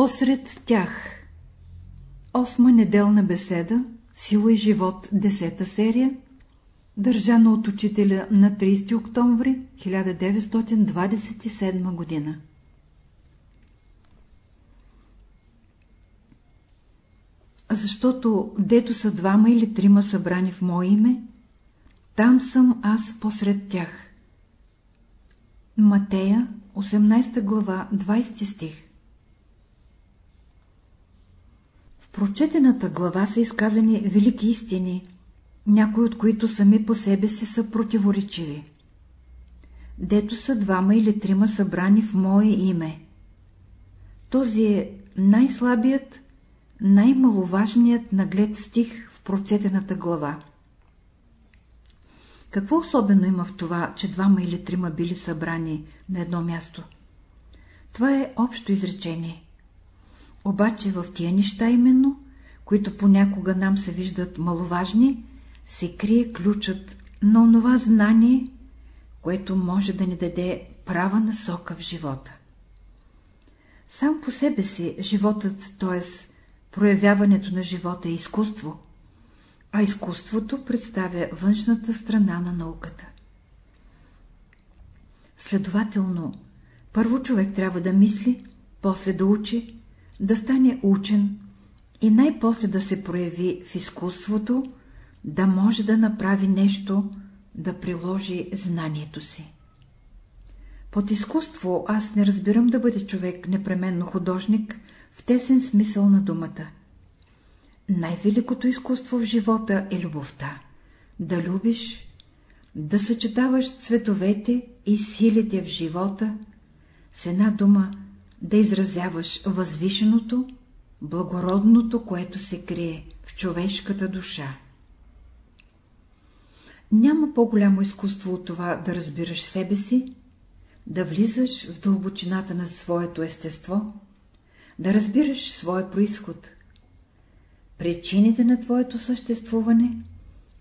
Посред тях. Осма неделна беседа Сила и живот, 10 серия Държана от учителя на 30 октомври 1927 година. Защото дето са двама или трима събрани в мое име, там съм аз посред тях. Матея, 18 глава, 20 стих В прочетената глава са изказани велики истини, някои от които сами по себе си са противоречиви. Дето са двама или трима събрани в мое име. Този е най-слабият, най-маловажният наглед стих в прочетената глава. Какво особено има в това, че двама или трима били събрани на едно място? Това е общо изречение. Обаче в тия неща именно, които понякога нам се виждат маловажни, се крие ключът на онова знание, което може да ни даде права насока в живота. Сам по себе си животът, т.е. проявяването на живота е изкуство – а изкуството представя външната страна на науката. Следователно, първо човек трябва да мисли, после да учи, да стане учен и най-после да се прояви в изкуството, да може да направи нещо, да приложи знанието си. Под изкуство аз не разбирам да бъде човек непременно художник в тесен смисъл на думата – най-великото изкуство в живота е любовта. Да любиш, да съчетаваш цветовете и силите в живота, с една дума да изразяваш възвишеното, благородното, което се крие в човешката душа. Няма по-голямо изкуство от това да разбираш себе си, да влизаш в дълбочината на своето естество, да разбираш своя происход, причините на твоето съществуване,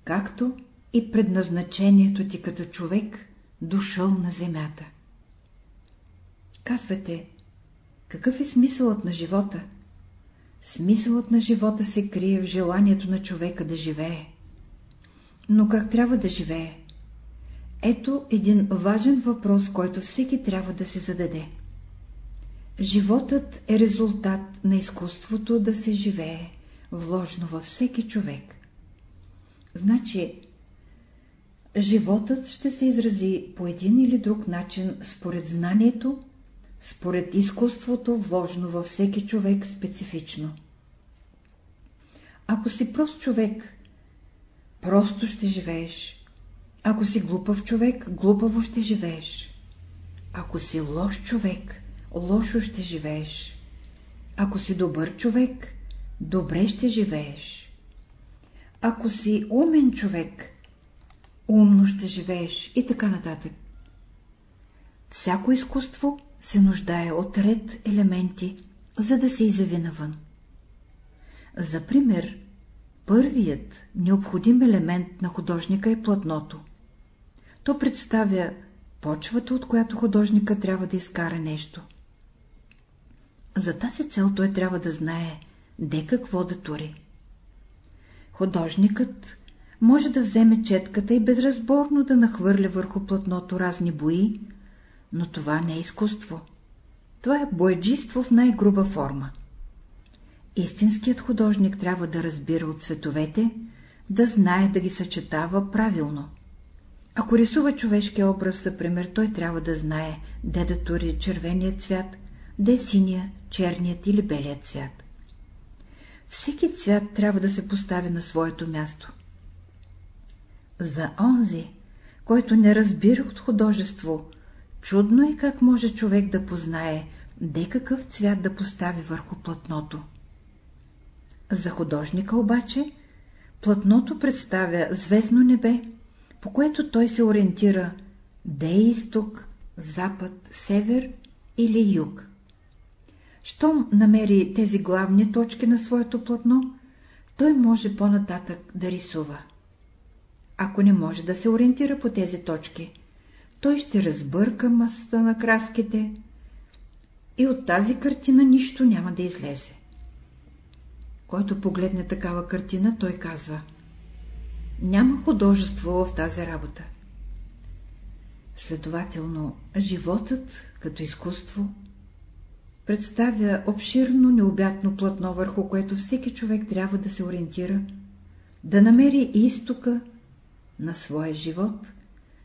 както и предназначението ти като човек, дошъл на земята. Казвате, какъв е смисълът на живота? Смисълът на живота се крие в желанието на човека да живее. Но как трябва да живее? Ето един важен въпрос, който всеки трябва да се зададе. Животът е резултат на изкуството да се живее вложено във всеки човек. Значи, животът ще се изрази по един или друг начин според знанието, според изкуството, вложено във всеки човек специфично. Ако си прост човек, просто ще живееш. Ако си глупав човек, глупаво ще живееш. Ако си лош човек, лошо ще живееш. Ако си добър човек, добре ще живееш. Ако си умен човек, умно ще живееш и така нататък. Всяко изкуство се нуждае от ред елементи, за да се изяви навън. За пример, първият необходим елемент на художника е платното. То представя почвата, от която художника трябва да изкара нещо. За тази цел той трябва да знае де какво да тури. Художникът може да вземе четката и безразборно да нахвърля върху платното разни бои, но това не е изкуство. Това е боеджиство в най-груба форма. Истинският художник трябва да разбира от цветовете, да знае да ги съчетава правилно. Ако рисува човешкия образ, за пример, той трябва да знае, де да тури червеният цвят, де синия, черният или белият цвят. Всеки цвят трябва да се постави на своето място. За онзи, който не разбира от художество, чудно е как може човек да познае, де какъв цвят да постави върху платното. За художника обаче, платното представя звездно небе, по което той се ориентира, де е изток, запад, север или юг. Щом намери тези главни точки на своето платно, той може по-нататък да рисува. Ако не може да се ориентира по тези точки, той ще разбърка масата на краските и от тази картина нищо няма да излезе. Който погледне такава картина, той казва Няма художество в тази работа. Следователно, животът, като изкуство, представя обширно необятно платно, върху което всеки човек трябва да се ориентира, да намери изтока на своя живот,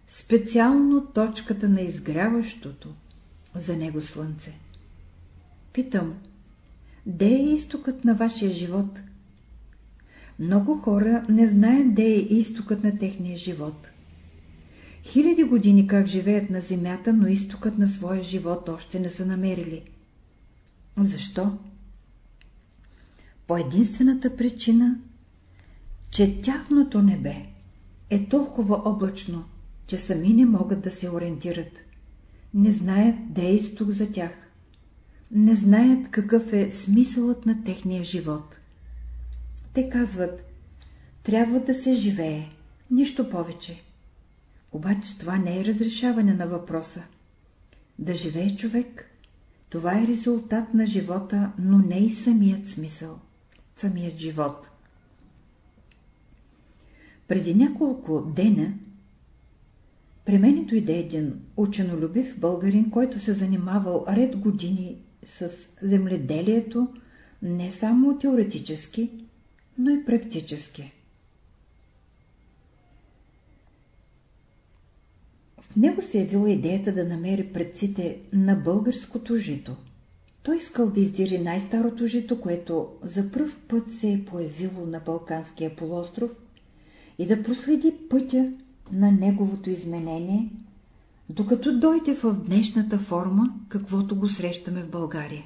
специално точката на изгряващото за него слънце. Питам, де е изтокът на вашия живот? Много хора не знаят де е изтокът на техния живот. Хиляди години как живеят на земята, но изтокът на своя живот още не са намерили. Защо? По единствената причина, че тяхното небе е толкова облачно, че сами не могат да се ориентират. Не знаят де е изток за тях. Не знаят какъв е смисълът на техния живот. Те казват, трябва да се живее, нищо повече. Обаче това не е разрешаване на въпроса. Да живее човек, това е резултат на живота, но не и самият смисъл, самият живот. Преди няколко дена при мен дойде един ученолюбив българин, който се занимавал ред години с земледелието, не само теоретически, но и практически. В него се явила идеята да намери предците на българското жито. Той искал да издири най-старото жито, което за пръв път се е появило на Балканския полуостров и да проследи пътя на неговото изменение, докато дойде в днешната форма, каквото го срещаме в България.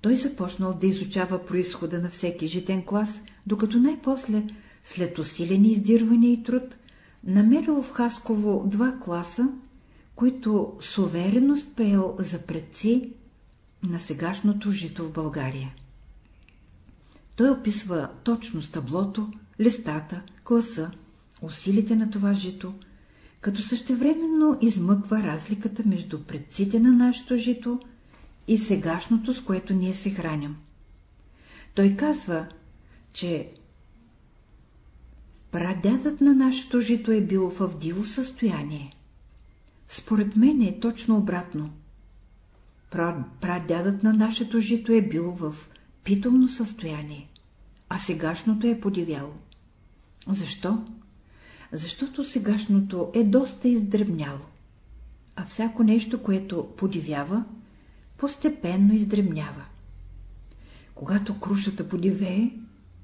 Той започнал да изучава происхода на всеки житен клас, докато най-после, след усилени издирвания и труд, намерил в Хасково два класа, които с увереност приел за предци на сегашното жито в България. Той описва точно с таблото, листата, класа, усилите на това жито, като същевременно измъква разликата между предците на нашето жито и сегашното, с което ние се храням. Той казва, че прадядът на нашето жито е бил в диво състояние. Според мен е точно обратно. Прадядът на нашето жито е бил в питомно състояние, а сегашното е подивяло. Защо? Защото сегашното е доста издребняло, а всяко нещо, което подивява, постепенно издребнява. Когато крушата подивее,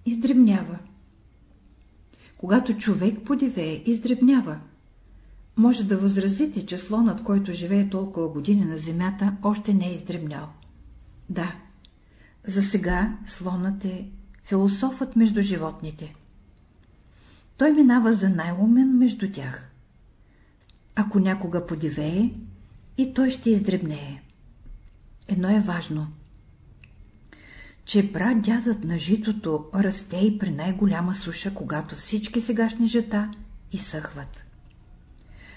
издребнява. Когато човек подивее, издребнява. Може да възразите, че слонът, който живее толкова години на земята, още не е издребнял. Да, за сега слонът е философът между животните той минава за най-умен между тях. Ако някога подивее, и той ще издребнее. Едно е важно, че прадядът на житото расте и при най-голяма суша, когато всички сегашни жета изсъхват.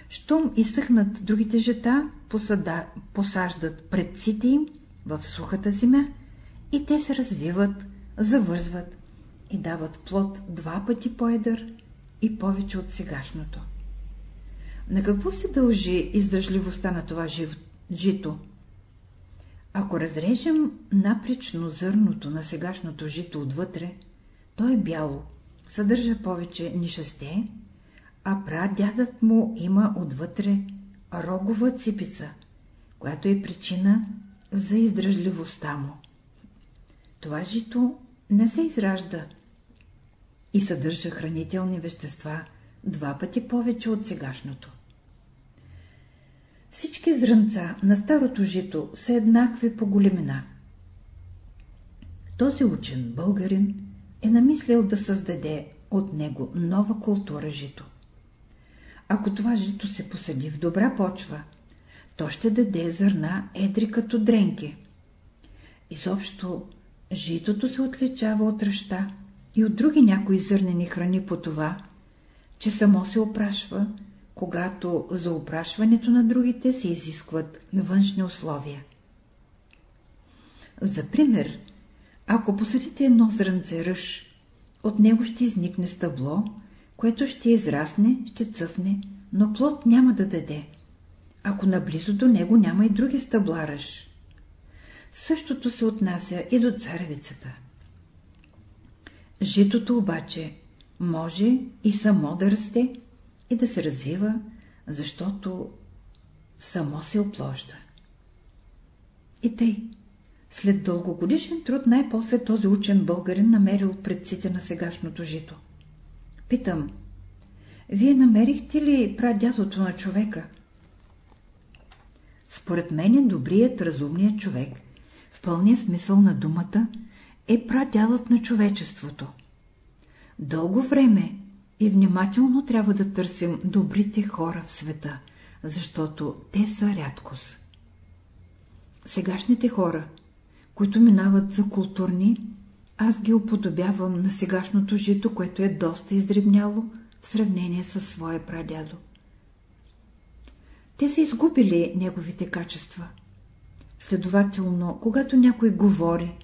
Щом изсъхнат другите жета, посада, посаждат предците им в сухата земя и те се развиват, завързват и дават плод два пъти по-едър и повече от сегашното. На какво се дължи издържливостта на това жив... жито? Ако разрежем напречно зърното на сегашното жито отвътре, то е бяло, съдържа повече нишасте, а прадядът му има отвътре рогова ципица, която е причина за издръжливостта му. Това жито не се изражда и съдържа хранителни вещества два пъти повече от сегашното. Всички зрънца на старото жито са еднакви по големина. Този учен българин е намислил да създаде от него нова култура жито. Ако това жито се посади в добра почва, то ще даде зърна едри като дренки. Изобщо, житото се отличава от ръща и от други някои зърнени храни по това, че само се опрашва, когато за опрашването на другите се изискват външни условия. За пример, ако посадите едно зрънце ръж, от него ще изникне стъбло, което ще израсне, ще цъфне, но плод няма да даде, ако наблизо до него няма и други стъбла ръж. Същото се отнася и до царевицата. Житото обаче може и само да расте и да се развива, защото само се опложда. И тъй, след дългогодишен труд най-после този учен българин намерил предците на сегашното жито. Питам, вие намерихте ли прадядото на човека? Според мен е добрият, разумният човек, в пълния смисъл на думата, е прадядът на човечеството. Дълго време и внимателно трябва да търсим добрите хора в света, защото те са рядкост. Сегашните хора, които минават за културни, аз ги уподобявам на сегашното жито, което е доста издребняло в сравнение с своя прадядо. Те са изгубили неговите качества. Следователно, когато някой говори,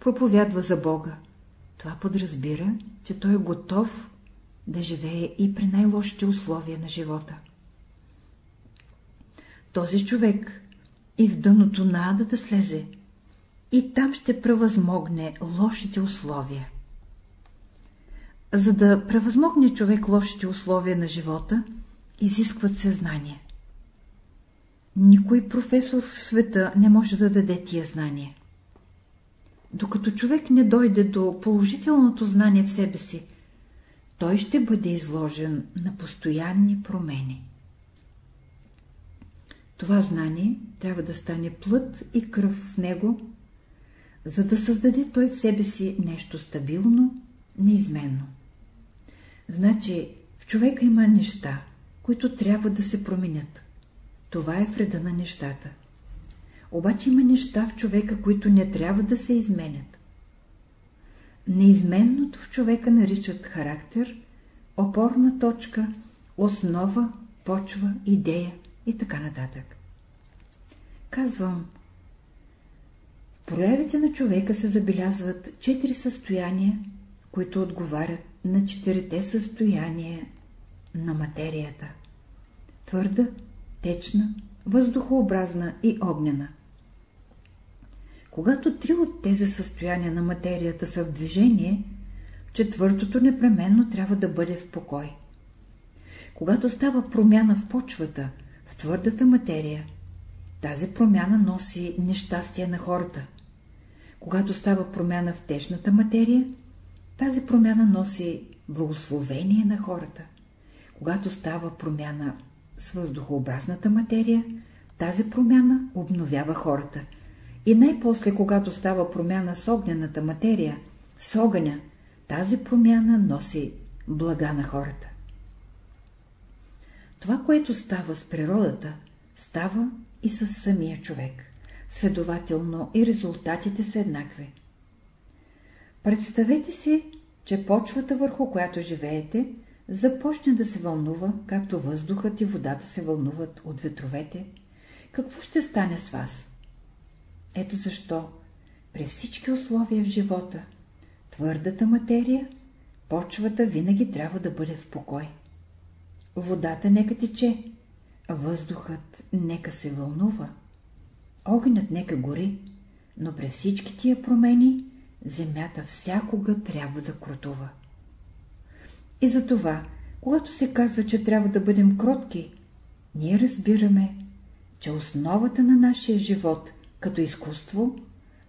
проповядва за Бога, това подразбира, че той е готов да живее и при най-лошите условия на живота. Този човек и в дъното на ада да слезе, и там ще превъзмогне лошите условия. За да превъзмогне човек лошите условия на живота, изискват се знания. Никой професор в света не може да даде тия знания. Докато човек не дойде до положителното знание в себе си, той ще бъде изложен на постоянни промени. Това знание трябва да стане плът и кръв в него, за да създаде той в себе си нещо стабилно, неизменно. Значи в човека има неща, които трябва да се променят. Това е вреда на нещата. Обаче има неща в човека, които не трябва да се изменят. Неизменното в човека наричат характер, опорна точка, основа, почва, идея и така нататък. Казвам, в проявите на човека се забелязват четири състояния, които отговарят на четирите състояния на материята. Твърда, течна, въздухообразна и огнена. Когато три от тези състояния на материята са в движение, четвъртото непременно трябва да бъде в покой. Когато става промяна в почвата, в твърдата материя, тази промяна носи нещастие на хората. Когато става промяна в течната материя, тази промяна носи благословение на хората. Когато става промяна с въздухообразната материя, тази промяна обновява хората. И най-после, когато става промяна с огнената материя, с огъня, тази промяна носи блага на хората. Това, което става с природата, става и с самия човек. Следователно и резултатите са еднакви. Представете си, че почвата върху която живеете започне да се вълнува, както въздухът и водата се вълнуват от ветровете, какво ще стане с вас? Ето защо при всички условия в живота, твърдата материя, почвата винаги трябва да бъде в покой. Водата нека тече, въздухът нека се вълнува, огънят нека гори, но при всички тия промени земята всякога трябва да крутува. И затова, когато се казва, че трябва да бъдем кротки, ние разбираме, че основата на нашия живот като изкуство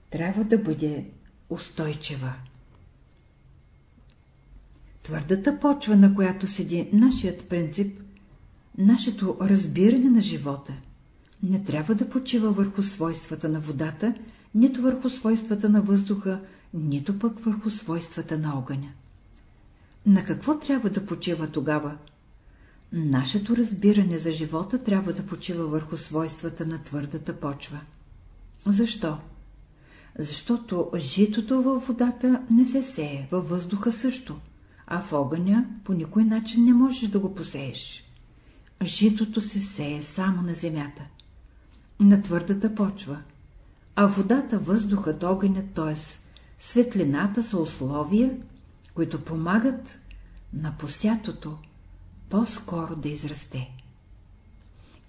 трябва да бъде устойчива. Твърдата почва, на която седи нашият принцип, нашето разбиране на живота, не трябва да почива върху свойствата на водата, нито върху свойствата на въздуха, нито пък върху свойствата на огъня. На какво трябва да почива тогава? Нашето разбиране за живота трябва да почива върху свойствата на твърдата почва. Защо? Защото житото във водата не се сее, във въздуха също, а в огъня по никой начин не можеш да го посееш. Житото се сее само на земята, на твърдата почва, а водата, въздухът, огънят, т.е. светлината са условия, които помагат на посятото по-скоро да израсте.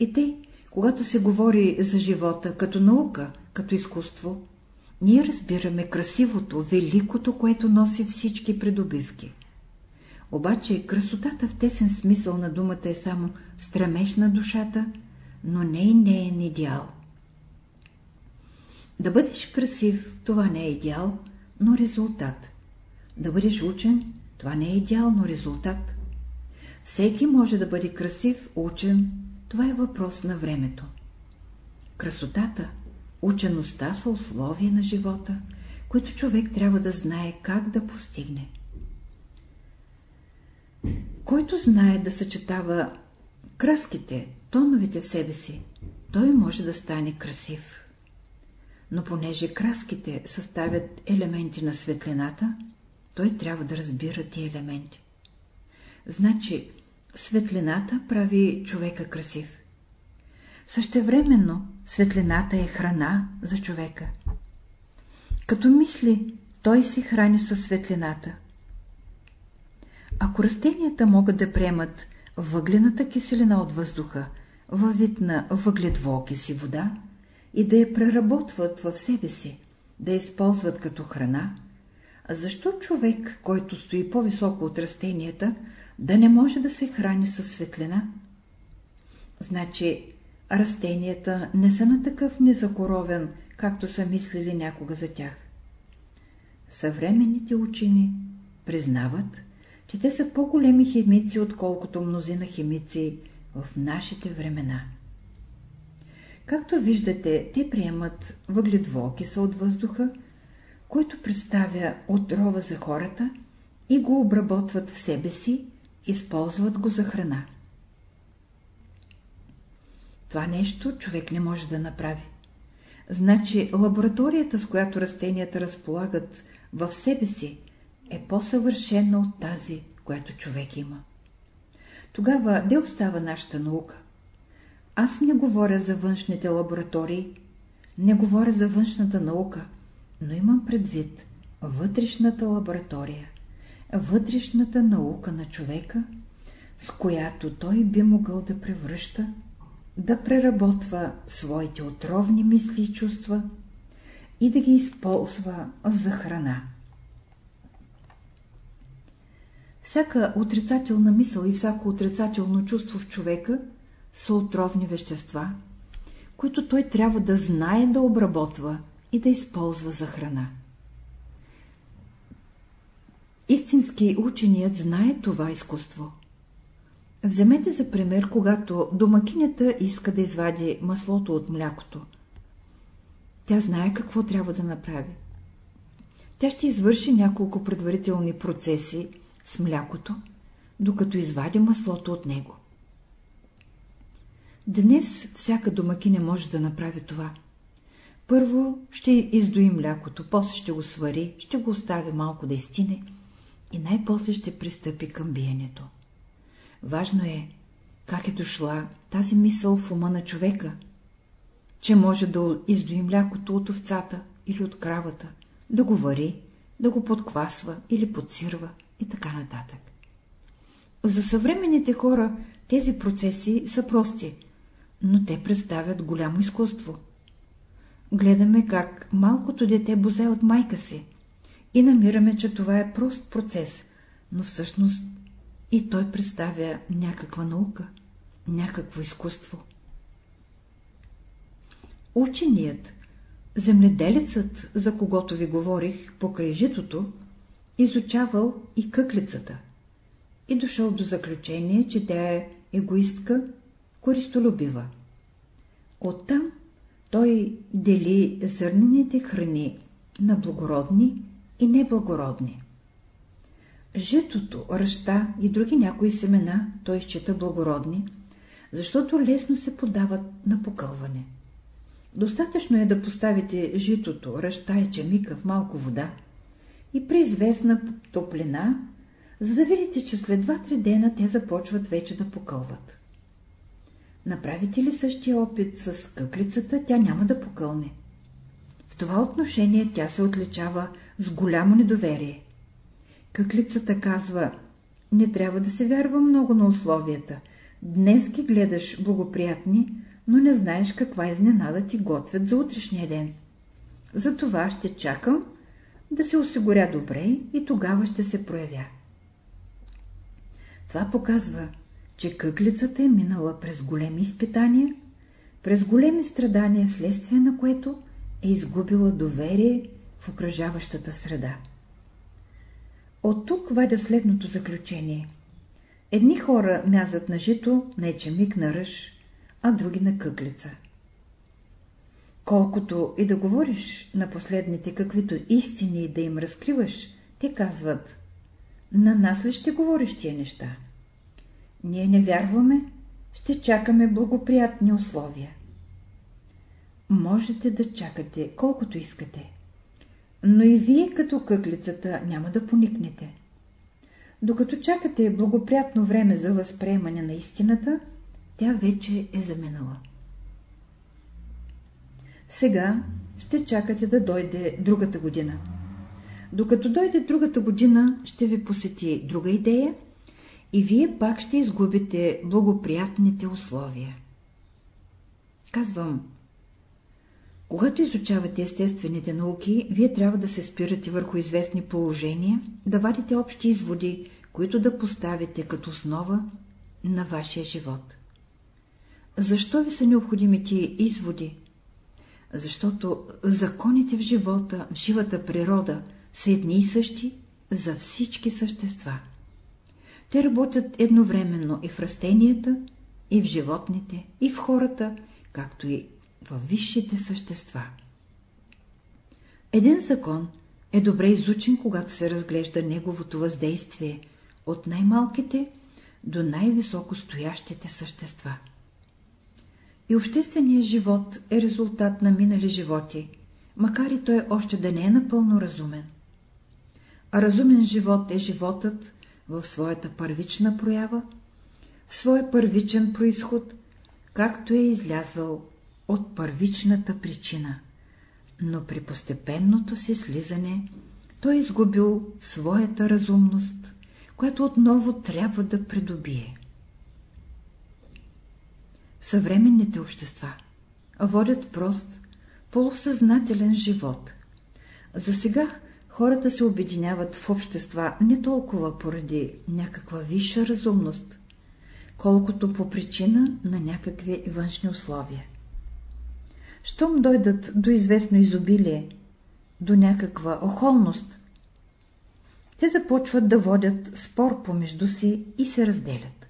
И те, когато се говори за живота като наука, като изкуство, ние разбираме красивото, великото, което носи всички придобивки. Обаче красотата в тесен смисъл на думата е само стремеж на душата, но не и неен идеал. Да бъдеш красив, това не е идеал, но резултат. Да бъдеш учен, това не е идеал, но резултат. Всеки може да бъде красив, учен, това е въпрос на времето. Красотата, учеността са условия на живота, които човек трябва да знае как да постигне. Който знае да съчетава краските, тоновете в себе си, той може да стане красив. Но понеже краските съставят елементи на светлината, той трябва да разбира тия елементи. Значи, светлината прави човека красив. Същевременно, светлината е храна за човека. Като мисли, той се храни със светлината. Ако растенията могат да приемат въглената киселина от въздуха във вид на въгледвуокис и вода и да я преработват в себе си, да я използват като храна, защо човек, който стои по-високо от растенията, да не може да се храни със светлина? Значи, растенията не са на такъв незакоровен, както са мислили някога за тях. Съвременните учени признават, че те са по-големи химици, отколкото мнозина химици в нашите времена. Както виждате, те приемат въгледвокиса от въздуха, който представя отрова за хората и го обработват в себе си, използват го за храна. Това нещо човек не може да направи. Значи лабораторията, с която растенията разполагат в себе си, е по-съвършена от тази, която човек има. Тогава де остава нашата наука? Аз не говоря за външните лаборатории, не говоря за външната наука, но имам предвид вътрешната лаборатория, вътрешната наука на човека, с която той би могъл да превръща, да преработва своите отровни мисли и чувства и да ги използва за храна. Всяка отрицателна мисъл и всяко отрицателно чувство в човека са отровни вещества, които той трябва да знае да обработва и да използва за храна. Истински ученият знае това изкуство. Вземете за пример, когато домакинята иска да извади маслото от млякото. Тя знае какво трябва да направи. Тя ще извърши няколко предварителни процеси с млякото, докато извади маслото от него. Днес всяка домакиня може да направи това. Първо ще издои млякото, после ще го свари, ще го остави малко да изтине и най-после ще пристъпи към биенето. Важно е, как е дошла тази мисъл в ума на човека, че може да издои млякото от овцата или от кравата, да го вари, да го подквасва или подсирва и така нататък. За съвременните хора тези процеси са прости, но те представят голямо изкуство. Гледаме как малкото дете бозе от майка си и намираме, че това е прост процес, но всъщност и той представя някаква наука, някакво изкуство. Ученият, земледелецът, за когото ви говорих, покрай житото, изучавал и къклицата и дошъл до заключение, че тя е егоистка, користолюбива. Оттам той дели зърнените храни на благородни и неблагородни. Житото, ръща и други някои семена той счита благородни, защото лесно се подават на покълване. Достатъчно е да поставите житото, ръща и чемика в малко вода и при известна топлина, за да видите, че след 2-3 дена те започват вече да покълват. Направите ли същия опит с къклицата, тя няма да покълне. това отношение тя се отличава с голямо недоверие. Къклицата казва, не трябва да се вярва много на условията. Днес ги гледаш благоприятни, но не знаеш каква изненада ти готвят за утрешния ден. Затова ще чакам да се осигуря добре и тогава ще се проявя. Това показва, че къклицата е минала през големи изпитания, през големи страдания, вследствие на което е изгубила доверие в окръжаващата среда. От тук вадя следното заключение. Едни хора мязат на жито, на ечемик на ръж, а други на къклица. Колкото и да говориш на последните каквито истини да им разкриваш, те казват, на нас ли ще говориш тия неща? Ние не вярваме, ще чакаме благоприятни условия. Можете да чакате колкото искате, но и вие като къклицата няма да поникнете. Докато чакате благоприятно време за възприемане на истината, тя вече е заминала. Сега ще чакате да дойде другата година. Докато дойде другата година, ще ви посети друга идея и вие пак ще изгубите благоприятните условия. Казвам, когато изучавате естествените науки, вие трябва да се спирате върху известни положения, да вадите общи изводи, които да поставите като основа на вашия живот. Защо ви са необходими тия изводи? Защото законите в живота, в живата природа са едни и същи за всички същества. Те работят едновременно и в растенията, и в животните, и в хората, както и в висшите същества. Един закон е добре изучен, когато се разглежда неговото въздействие от най-малките до най-високо стоящите същества. И общественият живот е резултат на минали животи, макар и той още да не е напълно разумен. А разумен живот е животът в своята първична проява, в своя първичен происход, както е излязъл от първичната причина, но при постепенното си слизане той е изгубил своята разумност, която отново трябва да придобие. Съвременните общества водят прост, полусъзнателен живот. За сега хората се обединяват в общества не толкова поради някаква висша разумност, колкото по причина на някакви външни условия. Щом дойдат до известно изобилие, до някаква охолност, те започват да водят спор помежду си и се разделят.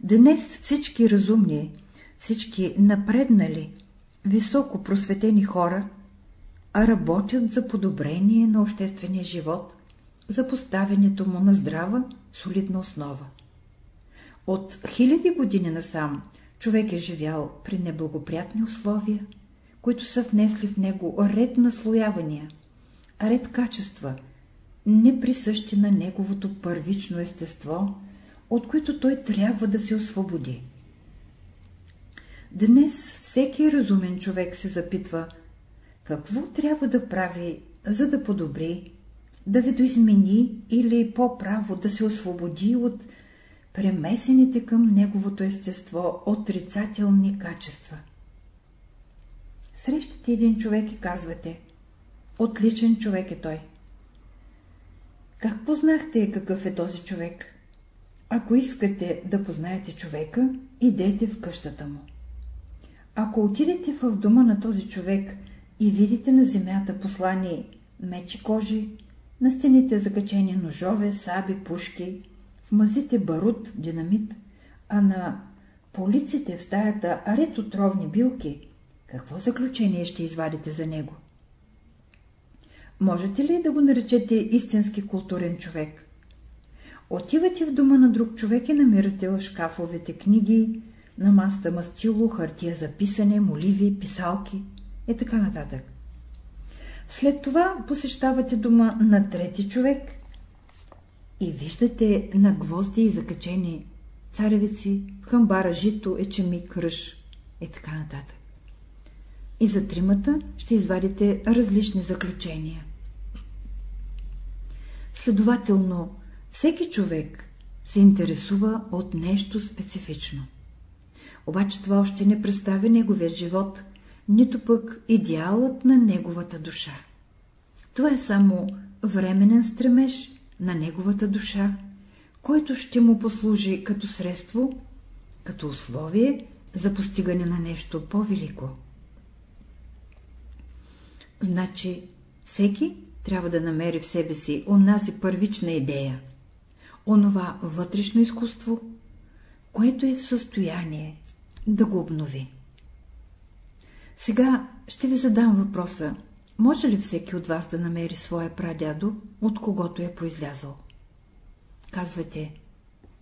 Днес всички разумни, всички напреднали, високо просветени хора работят за подобрение на обществения живот, за поставянето му на здрава, солидна основа. От хиляди години насам човек е живял при неблагоприятни условия, които са внесли в него ред наслоявания, ред качества, неприсъщи на неговото първично естество, от които той трябва да се освободи. Днес всеки разумен човек се запитва, какво трябва да прави, за да подобри, да видоизмени или по-право да се освободи от премесените към неговото естество отрицателни качества. Срещате един човек и казвате, отличен човек е той. Как познахте какъв е този човек? Ако искате да познаете човека, идете в къщата му. Ако отидете в дома на този човек и видите на земята послани мечи кожи, на стените закачени ножове, саби, пушки, в мазите барут, динамит, а на полиците в стаята ред отровни билки, какво заключение ще извадите за него? Можете ли да го наречете истински културен човек? Отивате в дома на друг човек и намирате в шкафовете книги, на маста мастило, хартия за писане, моливи, писалки и така нататък. След това посещавате дома на трети човек и виждате на гвозди и закачени царевици, хамбара, жито, ечемик, ръж и така нататък. и за тримата ще извадите различни заключения. Следователно, всеки човек се интересува от нещо специфично. Обаче това още не представя неговият живот, нито пък идеалът на неговата душа. Това е само временен стремеж на неговата душа, който ще му послужи като средство, като условие за постигане на нещо по-велико. Значи, всеки трябва да намери в себе си онази първична идея, онова вътрешно изкуство, което е в състояние да го обнови. Сега ще ви задам въпроса, може ли всеки от вас да намери своя прадядо, от когото е произлязъл? Казвате,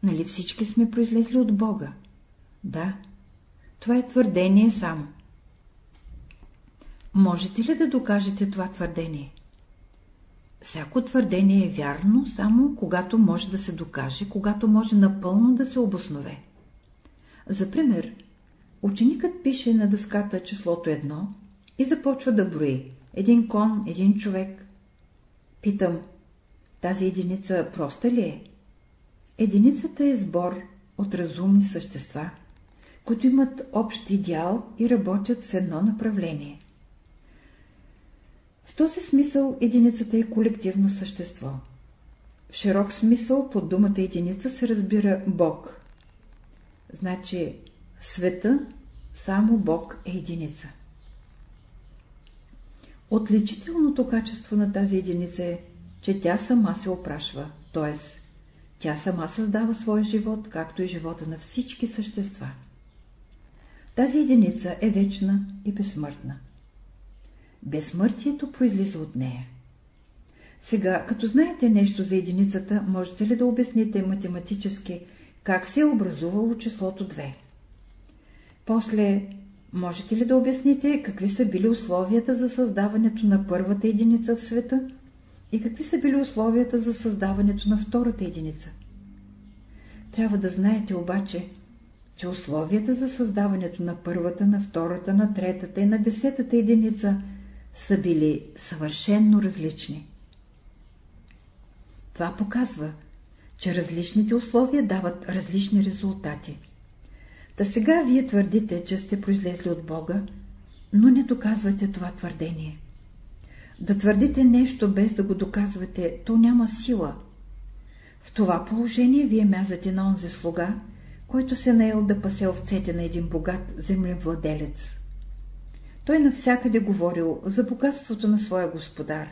нали всички сме произлезли от Бога? Да, това е твърдение само. Можете ли да докажете това твърдение? Всяко твърдение е вярно, само когато може да се докаже, когато може напълно да се обоснове. За пример, ученикът пише на дъската числото едно и започва да брои един кон, един човек. Питам, тази единица проста ли е? Единицата е сбор от разумни същества, които имат общ идеал и работят в едно направление. В този смисъл единицата е колективно същество. В широк смисъл под думата единица се разбира Бог. Значи в света само Бог е единица. Отличителното качество на тази единица е, че тя сама се опрашва, т.е. тя сама създава своя живот, както и живота на всички същества. Тази единица е вечна и безсмъртна. Безсмъртието произлиза от нея. Сега, като знаете нещо за единицата, можете ли да обясните математически как се е образувало числото 2? После, можете ли да обясните какви са били условията за създаването на първата единица в света и какви са били условията за създаването на втората единица? Трябва да знаете обаче, че условията за създаването на първата, на втората, на третата и на десетата единица – са били съвършенно различни. Това показва, че различните условия дават различни резултати. Та сега вие твърдите, че сте произлезли от Бога, но не доказвате това твърдение. Да твърдите нещо без да го доказвате, то няма сила. В това положение вие мязате на онзи слуга, който се наел да пасе овцете на един богат землевладелец. Той навсякъде говорил за богатството на своя господар,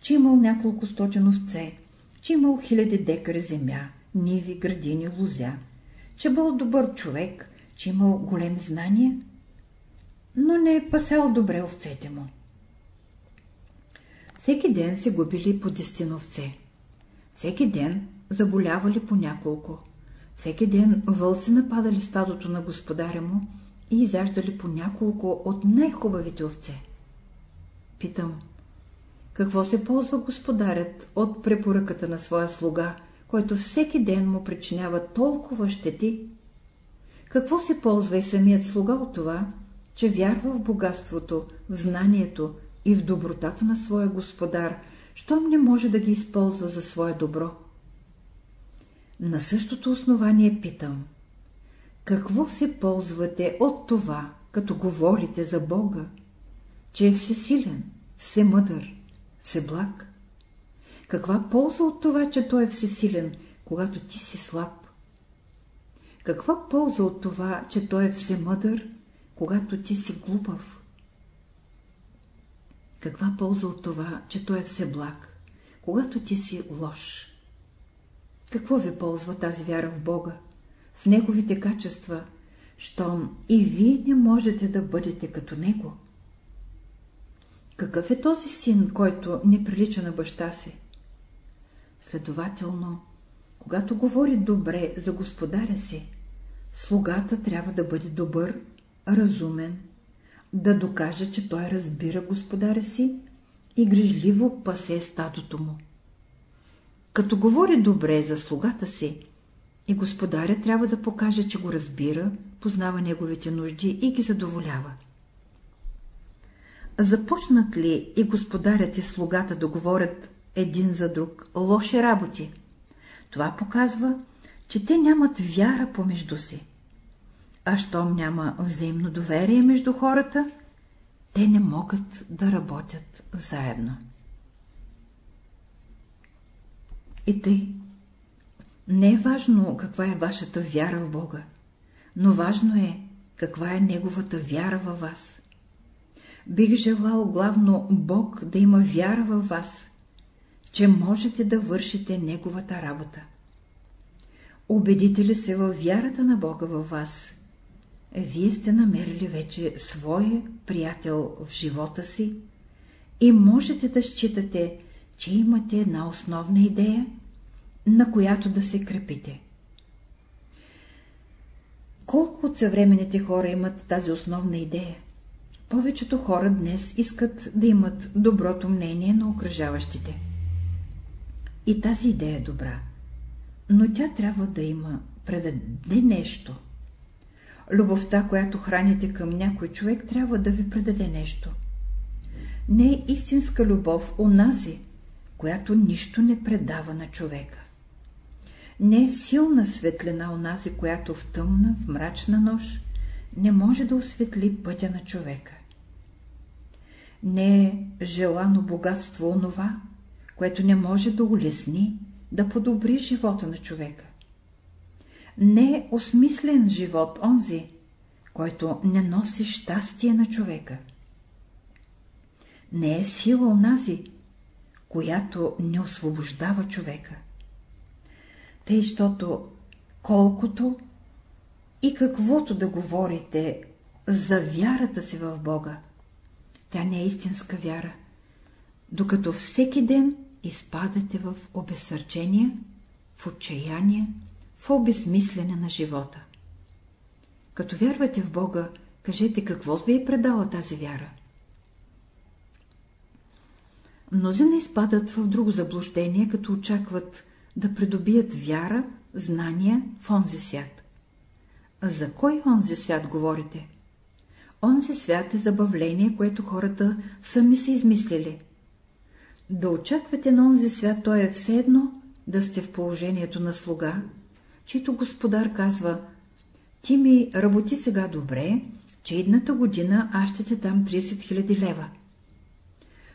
че имал няколко стотин овце, че имал хиляди декари земя, ниви, градини, лузя, че бил добър човек, че имал големи знания, но не е пасял добре овцете му. Всеки ден се губили по дестина овце. Всеки ден заболявали по няколко. Всеки ден вълци нападали стадото на господаря му и изяждали по няколко от най-хубавите овце. Питам, какво се ползва господарят от препоръката на своя слуга, който всеки ден му причинява толкова щети? Какво се ползва и самият слуга от това, че вярва в богатството, в знанието и в добротата на своя господар, щом не може да ги използва за свое добро? На същото основание питам – какво се ползвате от това, като говорите за Бога, че е всесилен, всемъдър, всеблаг? Каква полза от това, че Той е всесилен, когато ти си слаб? Каква полза от това, че Той е всемъдър, когато ти си глупав? Каква полза от това, че Той е всеблаг, когато ти си лош? Какво ви ползва тази вяра в Бога? в неговите качества, щом и вие не можете да бъдете като него. Какъв е този син, който не прилича на баща си? Следователно, когато говори добре за господаря си, слугата трябва да бъде добър, разумен, да докаже, че той разбира господаря си и грижливо пасе статото му. Като говори добре за слугата си, и господаря трябва да покаже, че го разбира, познава неговите нужди и ги задоволява. Започнат ли и господарят и слугата да говорят един за друг лоши работи, това показва, че те нямат вяра помежду си. А щом няма взаимно доверие между хората, те не могат да работят заедно. И тъй, не е важно каква е вашата вяра в Бога, но важно е каква е Неговата вяра във вас. Бих желал главно Бог да има вяра във вас, че можете да вършите Неговата работа. Убедите ли се във вярата на Бога във вас, вие сте намерили вече своя приятел в живота си и можете да считате, че имате една основна идея, на която да се крепите. Колко от съвременните хора имат тази основна идея? Повечето хора днес искат да имат доброто мнение на окръжаващите. И тази идея е добра, но тя трябва да има предаде нещо. Любовта, която храните към някой човек, трябва да ви предаде нещо. Не е истинска любов унази, която нищо не предава на човека. Не е силна светлина онази, която в тъмна, в мрачна нощ не може да осветли пътя на човека. Не е желано богатство онова, което не може да улесни, да подобри живота на човека. Не е осмислен живот онзи, който не носи щастие на човека. Не е сила онази, която не освобождава човека. Тъй, щото колкото и каквото да говорите за вярата си в Бога, тя не е истинска вяра, докато всеки ден изпадате в обесърчение, в отчаяние, в обезмислене на живота. Като вярвате в Бога, кажете какво ви е предала тази вяра. Мнозина изпадат в друго заблуждение, като очакват да придобият вяра, знания в онзи свят. За кой онзи свят говорите? Онзи свят е забавление, което хората сами са измислили. Да очаквате на онзи свят, той е все едно да сте в положението на слуга, чийто господар казва «Ти ми работи сега добре, че едната година аз ще те дам 30 000 лева».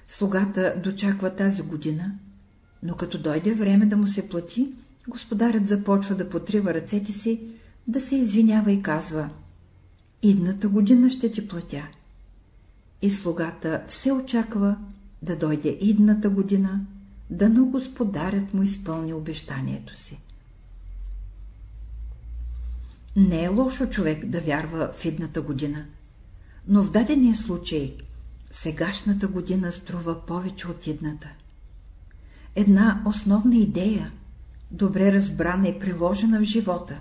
Слугата дочаква тази година, но като дойде време да му се плати, господарят започва да потрива ръцете си, да се извинява и казва «Идната година ще ти платя». И слугата все очаква да дойде идната година, да но господарят му изпълни обещанието си. Не е лошо човек да вярва в идната година, но в дадения случай сегашната година струва повече от идната една основна идея, добре разбрана и приложена в живота,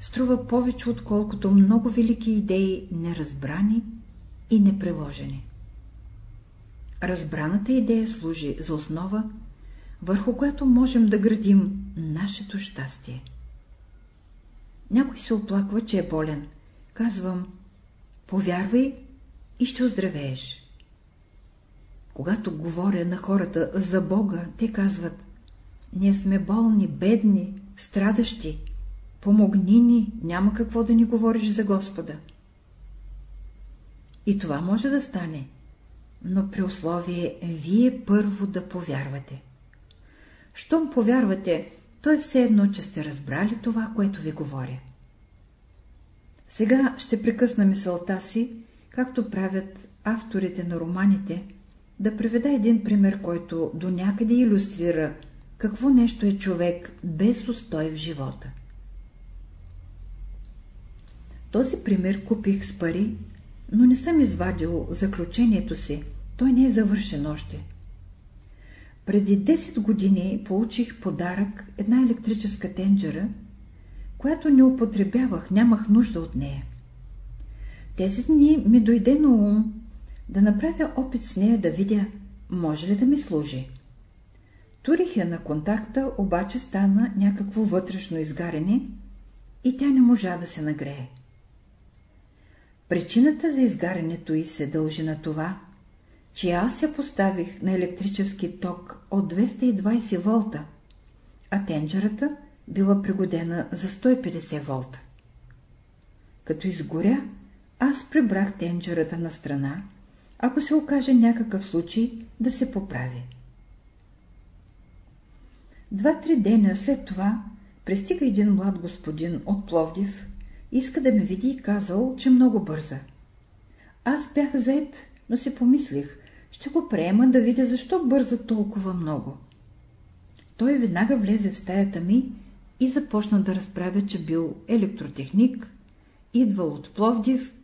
струва повече, отколкото много велики идеи неразбрани и неприложени. Разбраната идея служи за основа, върху която можем да градим нашето щастие. Някой се оплаква, че е болен. Казвам, повярвай и ще оздравееш. Когато говоря на хората за Бога, те казват, ние сме болни, бедни, страдащи, помогни ни, няма какво да ни говориш за Господа. И това може да стане, но при условие вие първо да повярвате. Щом повярвате, то е все едно, че сте разбрали това, което ви говоря. Сега ще прекъсна мисълта си, както правят авторите на романите, да приведа един пример, който до някъде иллюстрира какво нещо е човек без устой в живота. Този пример купих с пари, но не съм извадил заключението си, той не е завършен още. Преди 10 години получих подарък една електрическа тенджера, която не употребявах, нямах нужда от нея. Тези дни ми дойде на ум да направя опит с нея да видя, може ли да ми служи. Турих я на контакта, обаче стана някакво вътрешно изгаряне и тя не можа да се нагрее. Причината за изгарянето й се дължи на това, че аз я поставих на електрически ток от 220 волта, а тенджерата била пригодена за 150 волта. Като изгоря, аз прибрах тенджерата на страна, ако се окаже някакъв случай да се поправи. Два-три дена след това пристига един млад господин от Пловдив, иска да ме види и казал, че много бърза. Аз бях заед, но си помислих, ще го приема да видя защо бърза толкова много. Той веднага влезе в стаята ми и започна да разправя, че бил електротехник, идвал от Пловдив,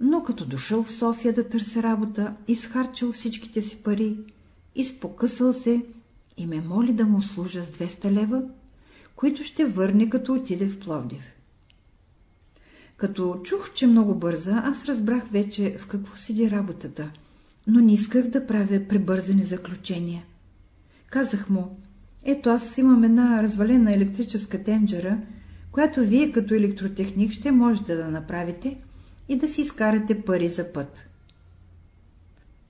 но като дошъл в София да търси работа, изхарчил всичките си пари, изпокъсал се и ме моли да му служа с 200 лева, които ще върне като отиде в Пловдив. Като чух, че много бърза, аз разбрах вече в какво седи работата, но не исках да правя пребързани заключения. Казах му, ето аз имам една развалена електрическа тенджера, която вие като електротехник ще можете да направите и да си изкарате пари за път.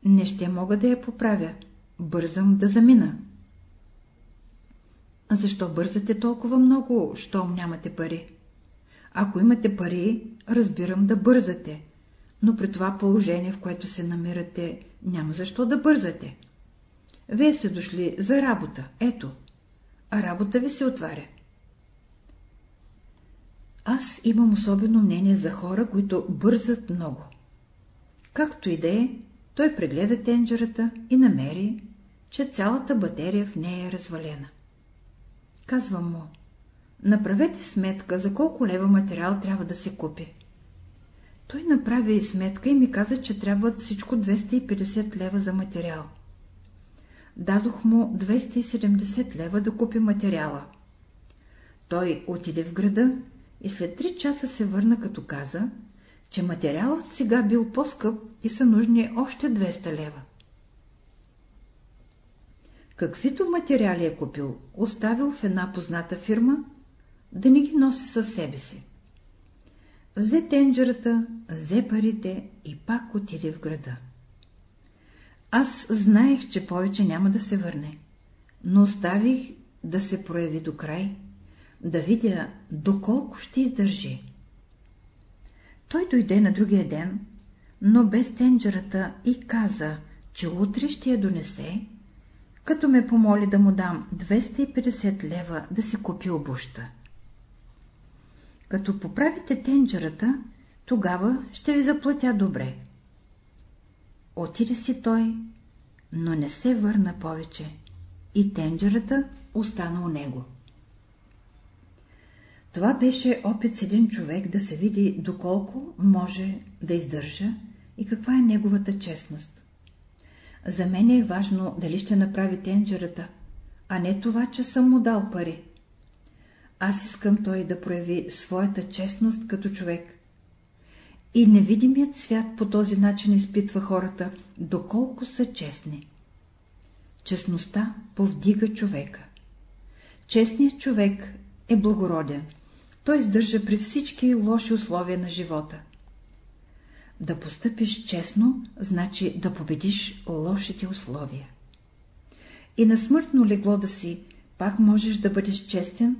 Не ще мога да я поправя. Бързам да замина. Защо бързате толкова много, щом нямате пари? Ако имате пари, разбирам да бързате, но при това положение, в което се намирате, няма защо да бързате. Вие сте дошли за работа, ето, а работа ви се отваря. Аз имам особено мнение за хора, които бързат много. Както и да е, той прегледа тенджерата и намери, че цялата батерия в нея е развалена. Казвам му, направете сметка за колко лева материал трябва да се купи. Той направи сметка и ми каза, че трябват всичко 250 лева за материал. Дадох му 270 лева да купи материала. Той отиде в града и след 3 часа се върна, като каза, че материалът сега бил по-скъп и са нужни още 200 лева. Каквито материали е купил, оставил в една позната фирма, да не ги носи със себе си. Взе тенджерата, взе парите и пак отиде в града. Аз знаех, че повече няма да се върне, но оставих да се прояви до край, да видя доколко ще издържи. Той дойде на другия ден, но без тенджерата и каза, че утре ще я донесе, като ме помоли да му дам 250 лева да си купи обуща. Като поправите тенджерата, тогава ще ви заплатя добре. Отиде си той, но не се върна повече и тенджерата остана у него. Това беше опит с един човек да се види доколко може да издържа и каква е неговата честност. За мен е важно дали ще направи тенджерата, а не това, че съм му дал пари. Аз искам той да прояви своята честност като човек. И невидимият свят по този начин изпитва хората, доколко са честни. Честността повдига човека. Честният човек е благороден. Той издържа при всички лоши условия на живота. Да постъпиш честно, значи да победиш лошите условия. И на смъртно легло да си, пак можеш да бъдеш честен,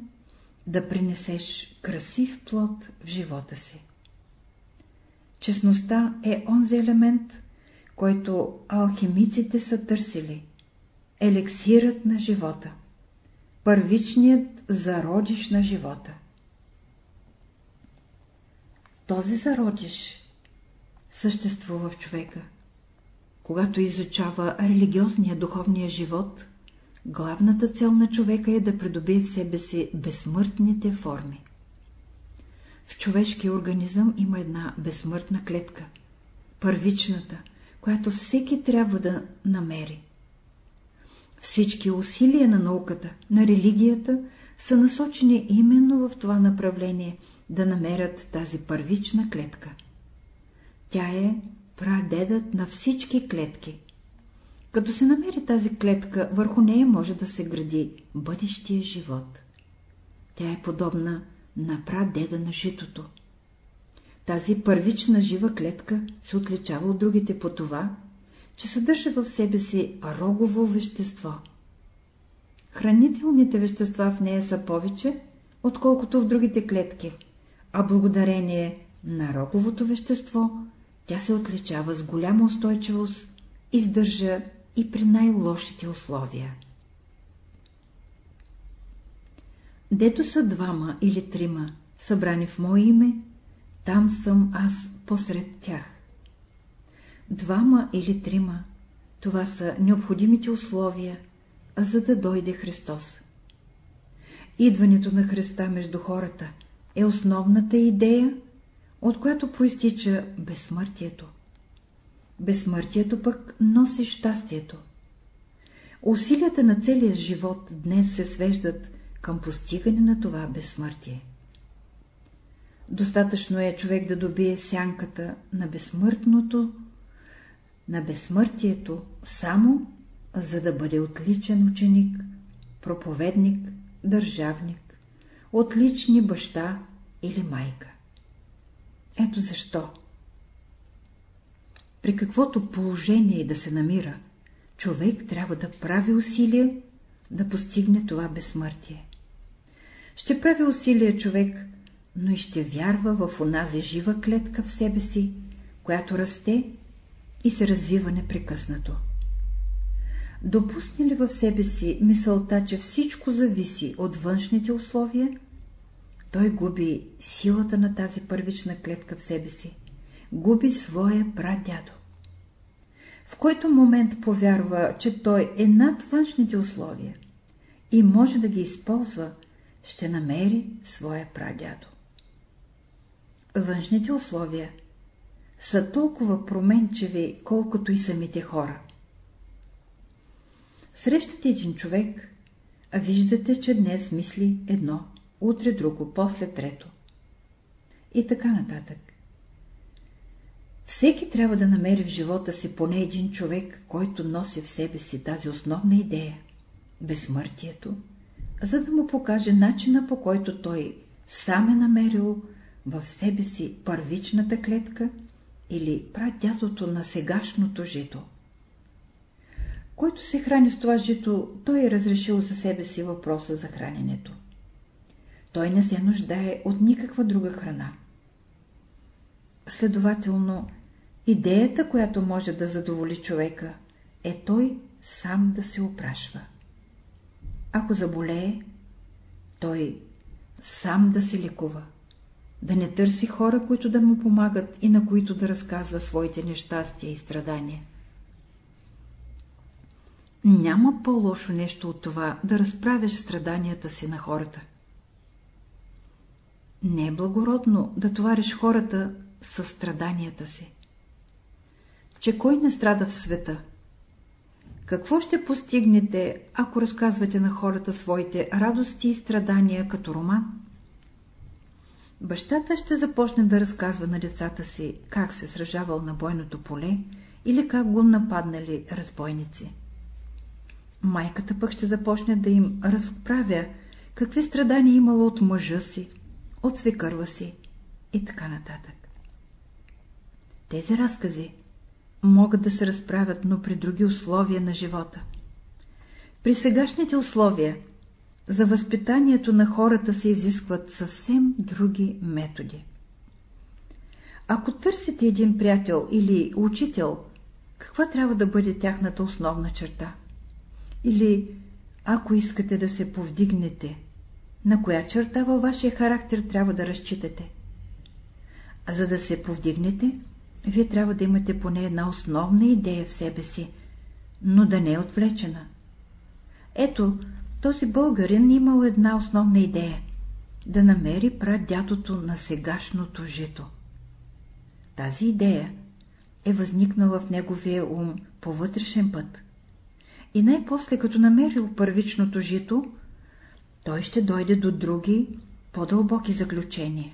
да принесеш красив плод в живота си. Честността е онзи елемент, който алхимиците са търсили. Елексирът на живота. Първичният зародиш на живота. Този зародиш съществува в човека. Когато изучава религиозния духовния живот, главната цел на човека е да придобие в себе си безсмъртните форми. В човешкия организъм има една безсмъртна клетка, първичната, която всеки трябва да намери. Всички усилия на науката, на религията са насочени именно в това направление – да намерят тази първична клетка. Тя е прадедът на всички клетки. Като се намери тази клетка, върху нея може да се гради бъдещия живот. Тя е подобна на прадеда на житото. Тази първична жива клетка се отличава от другите по това, че съдържа в себе си рогово вещество. Хранителните вещества в нея са повече, отколкото в другите клетки, а благодарение на роговото вещество тя се отличава с голяма устойчивост, издържа и при най-лошите условия. Дето са двама или трима, събрани в мое име, там съм аз посред тях. Двама или трима, това са необходимите условия, за да дойде Христос. Идването на Христа между хората е основната идея, от която проистича безсмъртието. Безсмъртието пък носи щастието. Усилията на целия живот днес се свеждат към постигане на това безсмъртие. Достатъчно е човек да добие сянката на безсмъртното, на безсмъртието, само за да бъде отличен ученик, проповедник, държавник, отлични баща или майка. Ето защо. При каквото положение да се намира, човек трябва да прави усилия да постигне това безсмъртие. Ще прави усилия човек, но и ще вярва в онази жива клетка в себе си, която расте и се развива непрекъснато. Допусне ли в себе си мисълта, че всичко зависи от външните условия, той губи силата на тази първична клетка в себе си, губи своя прадядо. В който момент повярва, че той е над външните условия и може да ги използва, ще намери своя прадядо. Външните условия са толкова променчиви, колкото и самите хора. Срещате един човек, а виждате, че днес мисли едно, утре друго, после трето. И така нататък. Всеки трябва да намери в живота си поне един човек, който носи в себе си тази основна идея – безсмъртието, за да му покаже начина по който той сам е намерил в себе си първичната клетка или прадядото на сегашното жито. Който се храни с това жито, той е разрешил за себе си въпроса за храненето. Той не се нуждае от никаква друга храна. Следователно, идеята, която може да задоволи човека, е той сам да се опрашва. Ако заболее, той сам да се лекува да не търси хора, които да му помагат и на които да разказва своите нещастия и страдания. Няма по-лошо нещо от това да разправяш страданията си на хората. Не е благородно да товариш хората със страданията си. Че кой не страда в света? Какво ще постигнете, ако разказвате на хората своите радости и страдания като роман? Бащата ще започне да разказва на децата си как се сражавал на бойното поле или как го нападнали разбойници. Майката пък ще започне да им разправя какви страдания имала от мъжа си, от свекърва си и така нататък. Тези разкази могат да се разправят, но при други условия на живота. При сегашните условия – за възпитанието на хората се изискват съвсем други методи. Ако търсите един приятел или учител, каква трябва да бъде тяхната основна черта? Или, ако искате да се повдигнете, на коя черта във вашия характер трябва да разчитате? А за да се повдигнете, вие трябва да имате поне една основна идея в себе си, но да не е отвлечена. Ето, този българин имал една основна идея – да намери прадядото на сегашното жито. Тази идея е възникнала в неговия ум по вътрешен път. И най-после, като намерил първичното жито, той ще дойде до други, по-дълбоки заключения.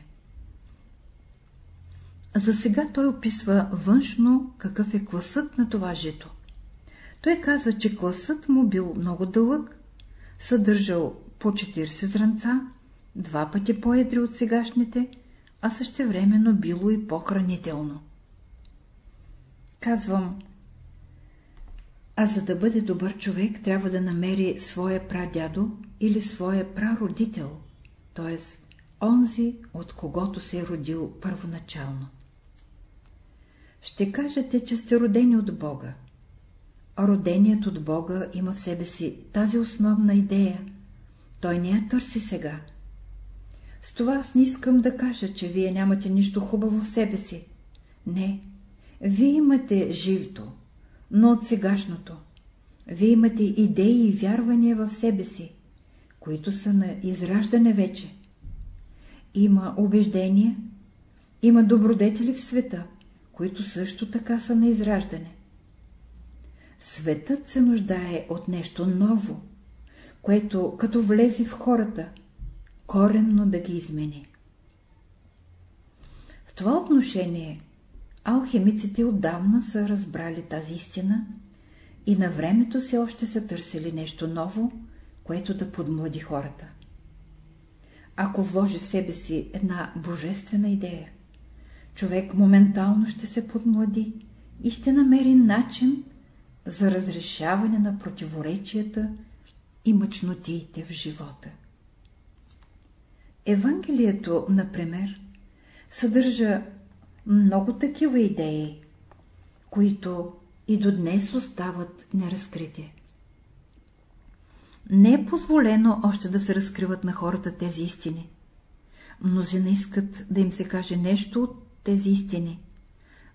За сега той описва външно какъв е класът на това жито. Той казва, че класът му бил много дълъг съдържал по 40 зранца, два пъти по-едри от сегашните, а същевременно било и по-хранително. Казвам, А за да бъде добър човек, трябва да намери своя прадядо или своя прародител, т.е. онзи, от когото се е родил първоначално. Ще кажете, че сте родени от Бога. Роденият от Бога има в себе си тази основна идея. Той не я търси сега. С това аз не искам да кажа, че вие нямате нищо хубаво в себе си. Не, вие имате живто, но от сегашното. Вие имате идеи и вярвания в себе си, които са на израждане вече. Има убеждения, има добродетели в света, които също така са на израждане. Светът се нуждае от нещо ново, което, като влезе в хората, коренно да ги измени. В това отношение алхимиците отдавна са разбрали тази истина и на времето си още са търсили нещо ново, което да подмлади хората. Ако вложи в себе си една божествена идея, човек моментално ще се подмлади и ще намери начин за разрешаване на противоречията и мъчнотиите в живота. Евангелието, например, съдържа много такива идеи, които и до днес остават неразкрити. Не е позволено още да се разкриват на хората тези истини. Мнозина искат да им се каже нещо от тези истини,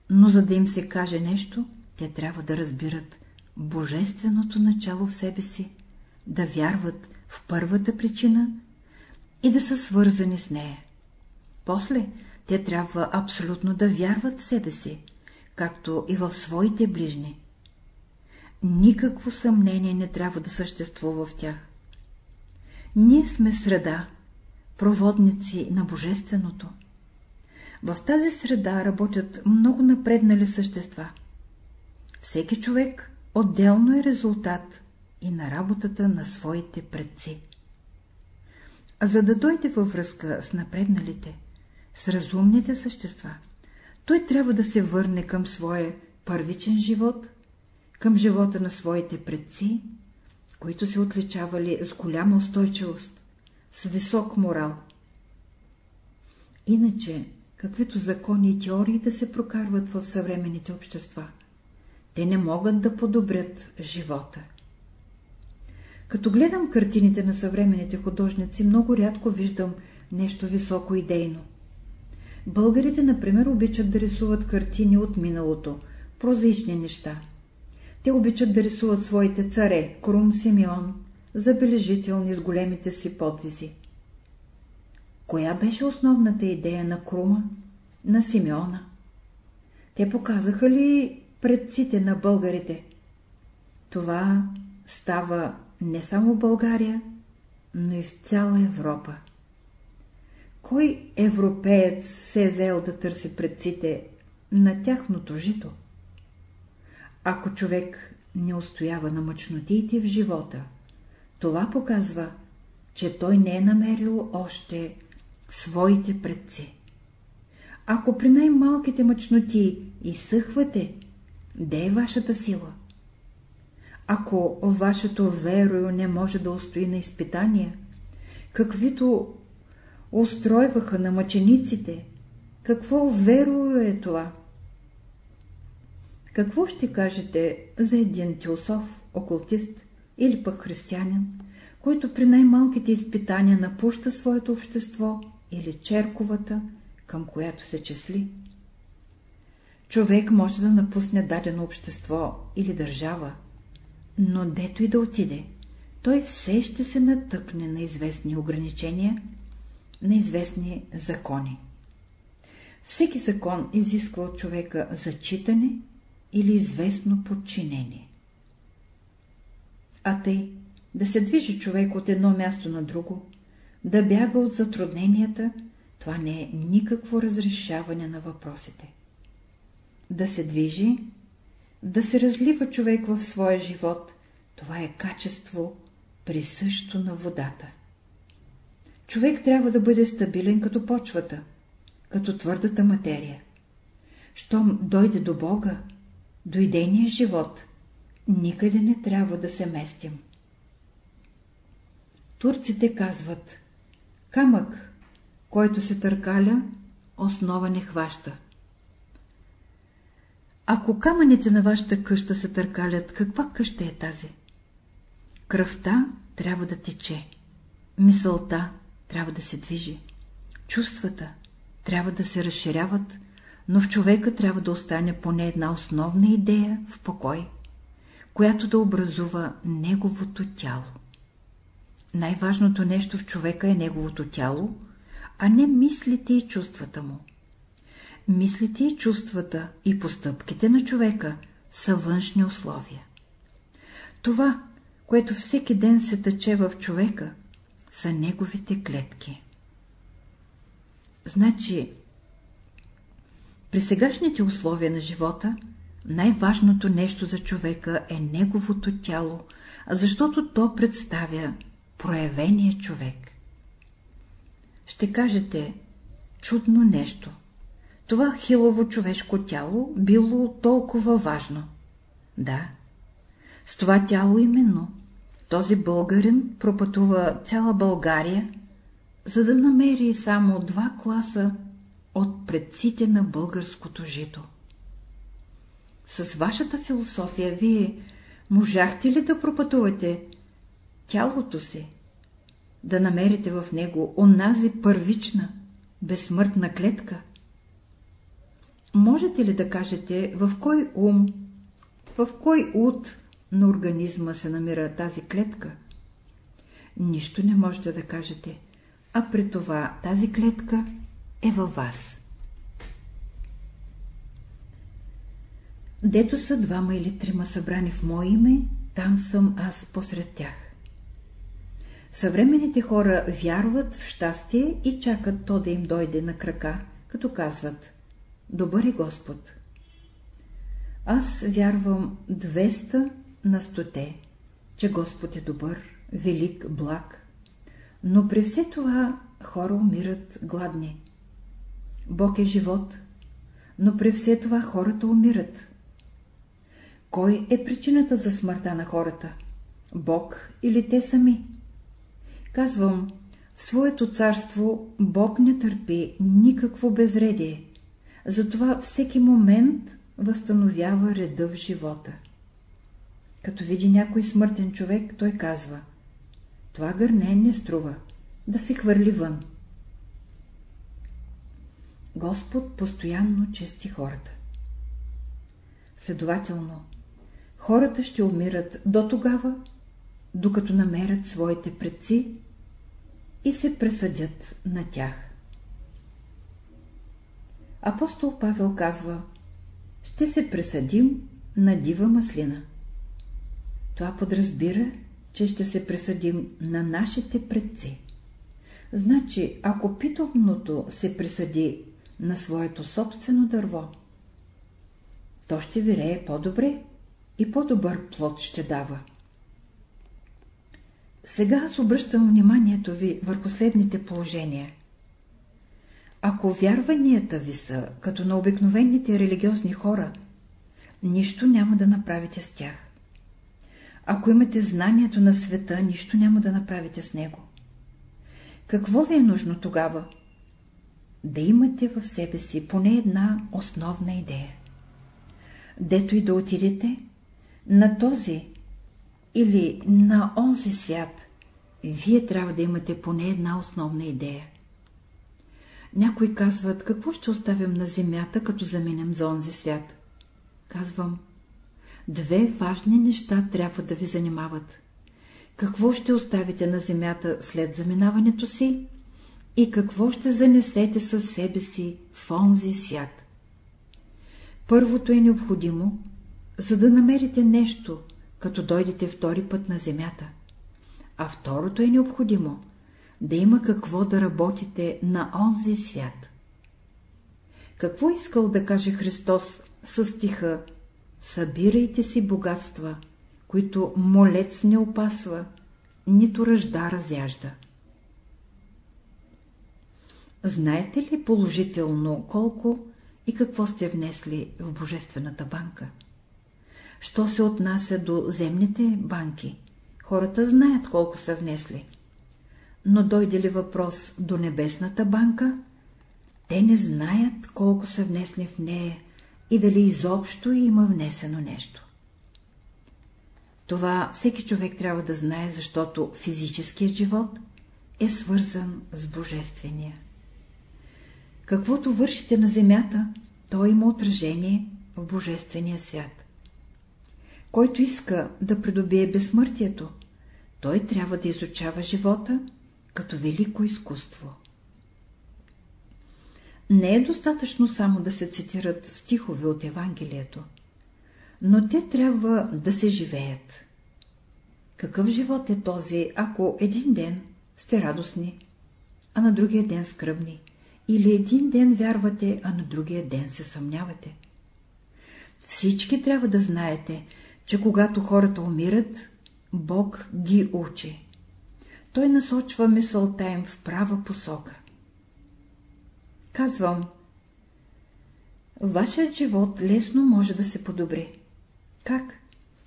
но за да им се каже нещо, те трябва да разбират божественото начало в себе си, да вярват в първата причина и да са свързани с нея. После те трябва абсолютно да вярват в себе си, както и в своите ближни. Никакво съмнение не трябва да съществува в тях. Ние сме среда, проводници на Божественото. В тази среда работят много напреднали същества. Всеки човек отделно е резултат и на работата на своите предци. А за да дойде във връзка с напредналите, с разумните същества, той трябва да се върне към своя първичен живот, към живота на своите предци, които се отличавали с голяма устойчивост, с висок морал. Иначе, каквито закони и теории да се прокарват в съвременните общества, те не могат да подобрят живота. Като гледам картините на съвременните художници, много рядко виждам нещо високо идейно. Българите, например, обичат да рисуват картини от миналото, прозаични неща. Те обичат да рисуват своите царе, Крум Симеон, забележителни с големите си подвизи. Коя беше основната идея на Крума, на Симеона? Те показаха ли предците на българите? Това става не само в България, но и в цяла Европа. Кой европеец се е взел да търси предците на тяхното жито? Ако човек не устоява на мъчнотиите в живота, това показва, че той не е намерил още своите предци. Ако при най-малките мъчноти изсъхвате, де е вашата сила? Ако вашето верою не може да устои на изпитания, каквито устройваха на мъчениците, какво верою е това? Какво ще кажете за един теософ, окултист или пък християнин, който при най-малките изпитания напуща своето общество или черковата, към която се чесли? Човек може да напусне дадено общество или държава, но дето и да отиде, той все ще се натъкне на известни ограничения, на известни закони. Всеки закон изисква от човека зачитане или известно подчинение. А тъй, да се движи човек от едно място на друго, да бяга от затрудненията, това не е никакво разрешаване на въпросите. Да се движи, да се разлива човек в своя живот, това е качество присъщо на водата. Човек трябва да бъде стабилен като почвата, като твърдата материя. Щом дойде до Бога, до идейния живот, никъде не трябва да се местим. Турците казват, камък, който се търкаля, основа не хваща. Ако камъните на вашата къща се търкалят, каква къща е тази? Кръвта трябва да тече, мисълта трябва да се движи, чувствата трябва да се разширяват, но в човека трябва да остане поне една основна идея в покой, която да образува неговото тяло. Най-важното нещо в човека е неговото тяло, а не мислите и чувствата му. Мислите и чувствата и постъпките на човека са външни условия. Това, което всеки ден се тъче в човека, са неговите клетки. Значи, при сегашните условия на живота, най-важното нещо за човека е неговото тяло, защото то представя проявения човек. Ще кажете, чудно нещо. Това хилово човешко тяло било толкова важно. Да, с това тяло именно този българин пропътува цяла България, за да намери само два класа от предците на българското жито. С вашата философия вие можахте ли да пропътувате тялото си, да намерите в него онази първична, безсмъртна клетка? Можете ли да кажете в кой ум, в кой ут на организма се намира тази клетка? Нищо не можете да кажете, а при това тази клетка е във вас. Дето са двама или трима събрани в мое име, там съм аз посред тях. Съвременните хора вярват в щастие и чакат то да им дойде на крака, като казват «Добър е Господ». Аз вярвам 200 на стоте, че Господ е добър, велик, благ, но при все това хора умират гладни. Бог е живот, но при все това хората умират. Кой е причината за смъртта на хората? Бог или те сами? Казвам, в своето царство Бог не търпи никакво безредие, затова всеки момент възстановява реда в живота. Като види някой смъртен човек, той казва, това гърне не струва, да се хвърли вън. Господ постоянно чести хората. Следователно, хората ще умират до тогава, докато намерят своите предци и се пресъдят на тях. Апостол Павел казва, ще се пресъдим на дива маслина. Това подразбира, че ще се пресъдим на нашите предци. Значи, ако питомното се присъди на своето собствено дърво, то ще вирее по-добре и по-добър плод ще дава. Сега аз обръщам вниманието ви върху следните положения. Ако вярванията ви са като на обикновените религиозни хора, нищо няма да направите с тях. Ако имате знанието на света, нищо няма да направите с него. Какво ви е нужно тогава? Да имате в себе си поне една основна идея. Дето и да отидете, на този или на онзи свят, вие трябва да имате поне една основна идея. Някои казват, какво ще оставим на земята, като заминем за онзи свят? Казвам, две важни неща трябва да ви занимават. Какво ще оставите на земята след заминаването си и какво ще занесете със себе си в онзи свят. Първото е необходимо, за да намерите нещо, като дойдете втори път на земята. А второто е необходимо, да има какво да работите на онзи свят. Какво искал да каже Христос с стиха Събирайте си богатства, които молец не опасва, нито ръжда разяжда. Знаете ли положително колко и какво сте внесли в Божествената банка? Що се отнася до земните банки, хората знаят колко са внесли. Но дойде ли въпрос до небесната банка, те не знаят колко са внесли в нея и дали изобщо има внесено нещо. Това всеки човек трябва да знае, защото физическият живот е свързан с Божествения. Каквото вършите на земята, то има отражение в Божествения свят. Който иска да придобие безсмъртието, той трябва да изучава живота като велико изкуство. Не е достатъчно само да се цитират стихове от Евангелието, но те трябва да се живеят. Какъв живот е този, ако един ден сте радостни, а на другия ден скръбни, или един ден вярвате, а на другия ден се съмнявате? Всички трябва да знаете, че когато хората умират, Бог ги учи. Той насочва мисълта им в права посока. Казвам, вашият живот лесно може да се подобри. Как?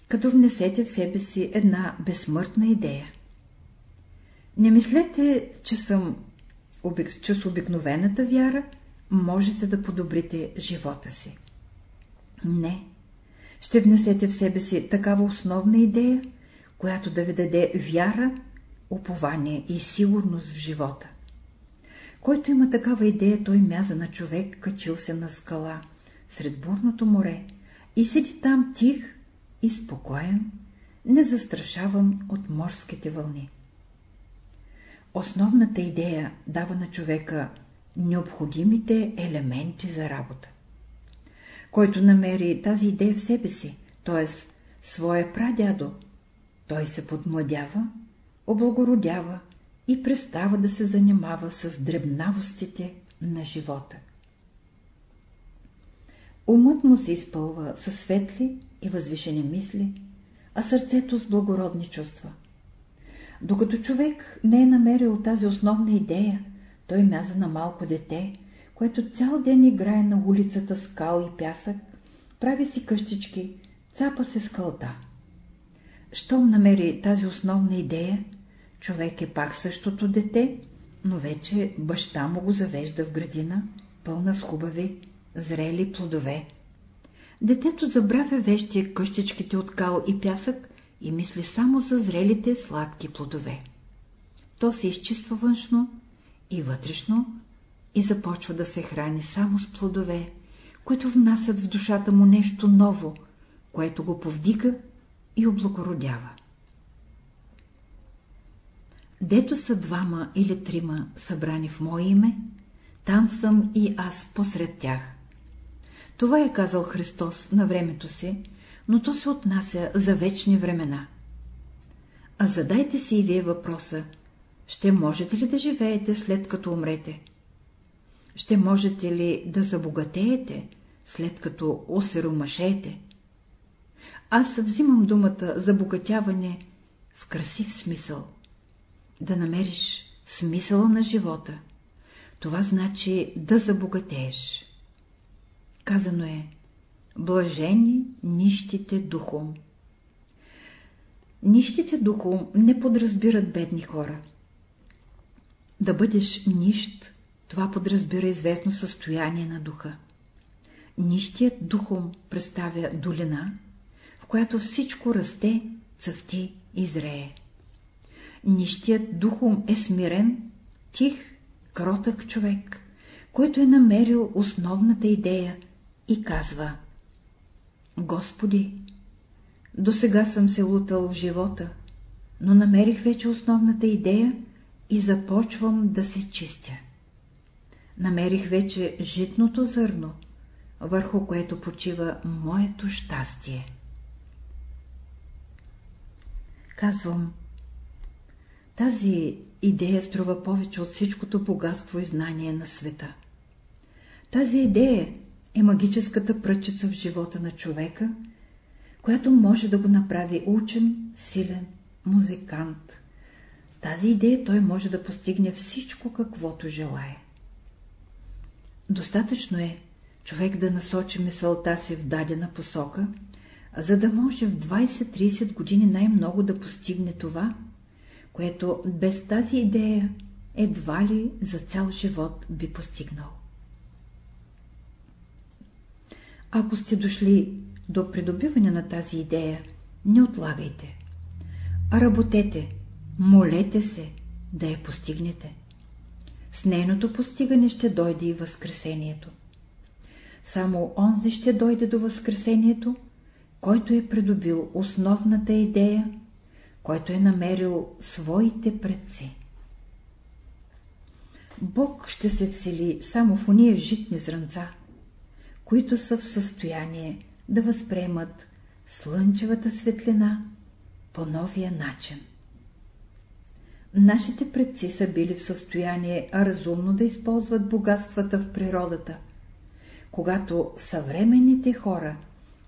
Като внесете в себе си една безсмъртна идея. Не мислете, че съм че с обикновената вяра можете да подобрите живота си. Не. Ще внесете в себе си такава основна идея, която да ви даде вяра, упование и сигурност в живота. Който има такава идея, той мяза на човек, качил се на скала, сред бурното море, и седи там тих и спокоен, незастрашаван от морските вълни. Основната идея дава на човека необходимите елементи за работа. Който намери тази идея в себе си, т.е. своя прадядо, той се подмладява, облагородява и престава да се занимава с дребнавостите на живота. Умът му се изпълва със светли и възвишени мисли, а сърцето с благородни чувства. Докато човек не е намерил тази основна идея, той мяза на малко дете, което цял ден играе на улицата с кал и пясък, прави си къщички, цапа се с кълта. Щом намери тази основна идея, човек е пак същото дете, но вече баща му го завежда в градина, пълна с хубави, зрели плодове. Детето забравя вещи къщичките от кал и пясък и мисли само за зрелите сладки плодове. То се изчиства външно и вътрешно и започва да се храни само с плодове, които внасят в душата му нещо ново, което го повдига и облагородява. Дето са двама или трима събрани в мое име, там съм и аз посред тях. Това е казал Христос на времето си, но то се отнася за вечни времена. А задайте си и вие въпроса, ще можете ли да живеете след като умрете? Ще можете ли да забогатеете, след като осеромашеете? Аз взимам думата за богатяване в красив смисъл. Да намериш смисъла на живота. Това значи да забогатееш. Казано е Блажени нищите духом. Нищите духом не подразбират бедни хора. Да бъдеш нищ, това подразбира известно състояние на духа. Нищият духом представя долина, в която всичко расте, цъфти и зрее. Нищият духом е смирен, тих, кротък човек, който е намерил основната идея и казва Господи, до сега съм се лутал в живота, но намерих вече основната идея и започвам да се чистя. Намерих вече житното зърно, върху което почива моето щастие. Казвам, тази идея струва повече от всичкото богатство и знание на света. Тази идея е магическата пръчица в живота на човека, която може да го направи учен, силен, музикант. С тази идея той може да постигне всичко, каквото желае. Достатъчно е човек да насочи мисълта си в дадена посока, за да може в 20-30 години най-много да постигне това, което без тази идея едва ли за цял живот би постигнал. Ако сте дошли до придобиване на тази идея, не отлагайте. Работете, молете се да я постигнете. С нейното постигане ще дойде и Възкресението. Само онзи ще дойде до Възкресението, който е придобил основната идея, който е намерил своите предци. Бог ще се всели само в уния житни зранца, които са в състояние да възприемат слънчевата светлина по новия начин. Нашите предци са били в състояние разумно да използват богатствата в природата, когато съвременните хора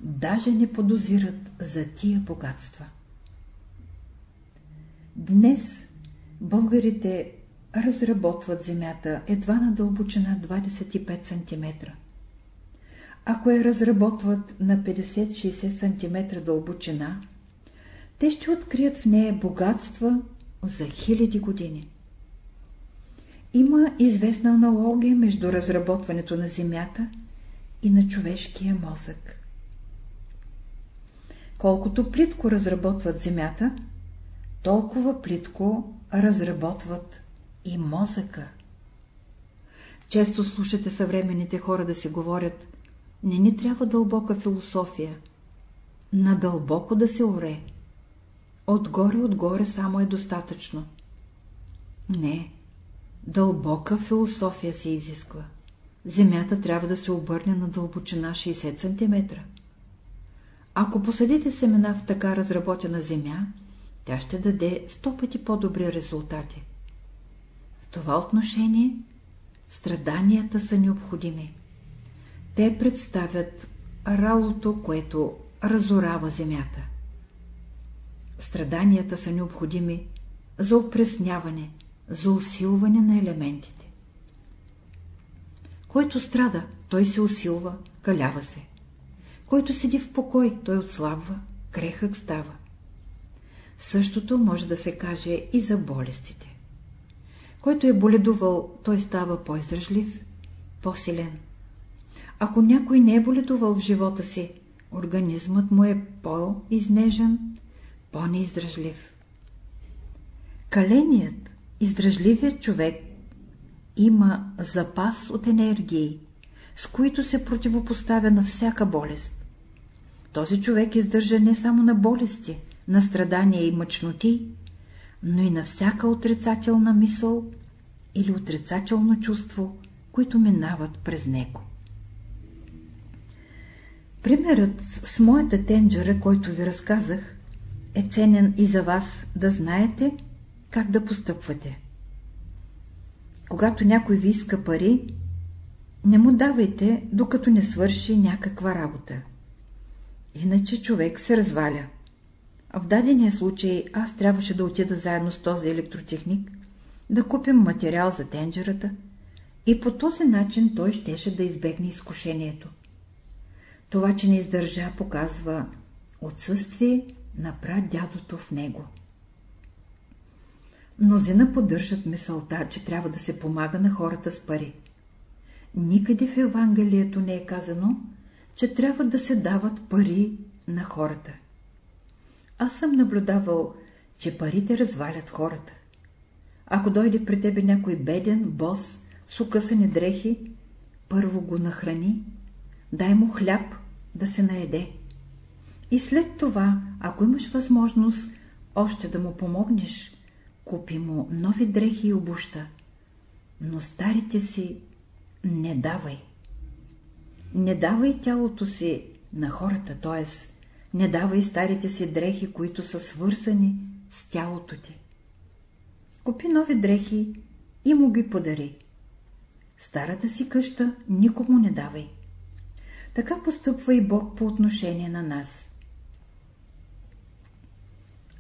даже не подозират за тия богатства. Днес българите разработват земята едва на дълбочина 25 см. Ако я разработват на 50-60 см дълбочина, те ще открият в нея богатства за хиляди години. Има известна аналогия между разработването на Земята и на човешкия мозък. Колкото плитко разработват Земята, толкова плитко разработват и мозъка. Често слушате съвременните хора да си говорят не ни трябва дълбока философия, надълбоко да се оре. Отгоре-отгоре само е достатъчно. Не, дълбока философия се изисква. Земята трябва да се обърне на дълбочина 60 см. Ако посадите семена в така разработена земя, тя ще даде сто пъти по-добри резултати. В това отношение страданията са необходими. Те представят ралото, което разорава земята. Страданията са необходими за опресняване, за усилване на елементите. Който страда, той се усилва, калява се. Който седи в покой, той отслабва, крехък става. Същото може да се каже и за болестите. Който е боледувал, той става по-издръжлив, по-силен. Ако някой не е боледувал в живота си, организмът му е по-изнежен, по-неиздръжлив. Каленият, издръжливият човек има запас от енергии, с които се противопоставя на всяка болест. Този човек издържа не само на болести, на страдания и мъчноти, но и на всяка отрицателна мисъл или отрицателно чувство, които минават през него. Примерът с моята тенджера, който ви разказах, е ценен и за вас да знаете как да постъпвате. Когато някой ви иска пари, не му давайте, докато не свърши някаква работа. Иначе човек се разваля. В дадения случай аз трябваше да отида заедно с този електротехник, да купим материал за тенджерата и по този начин той щеше да избегне изкушението. Това, че не издържа, показва отсъствие на прадядото в него. Мнозина поддържат мисълта, че трябва да се помага на хората с пари. Никъде в Евангелието не е казано, че трябва да се дават пари на хората. Аз съм наблюдавал, че парите развалят хората. Ако дойде при тебе някой беден, бос, с укъсани дрехи, първо го нахрани, дай му хляб да се наеде. И след това, ако имаш възможност още да му помогнеш, купи му нови дрехи и обуща, но старите си не давай. Не давай тялото си на хората, т.е. не давай старите си дрехи, които са свързани с тялото ти. Купи нови дрехи и му ги подари. Старата си къща никому не давай. Така постъпва и Бог по отношение на нас.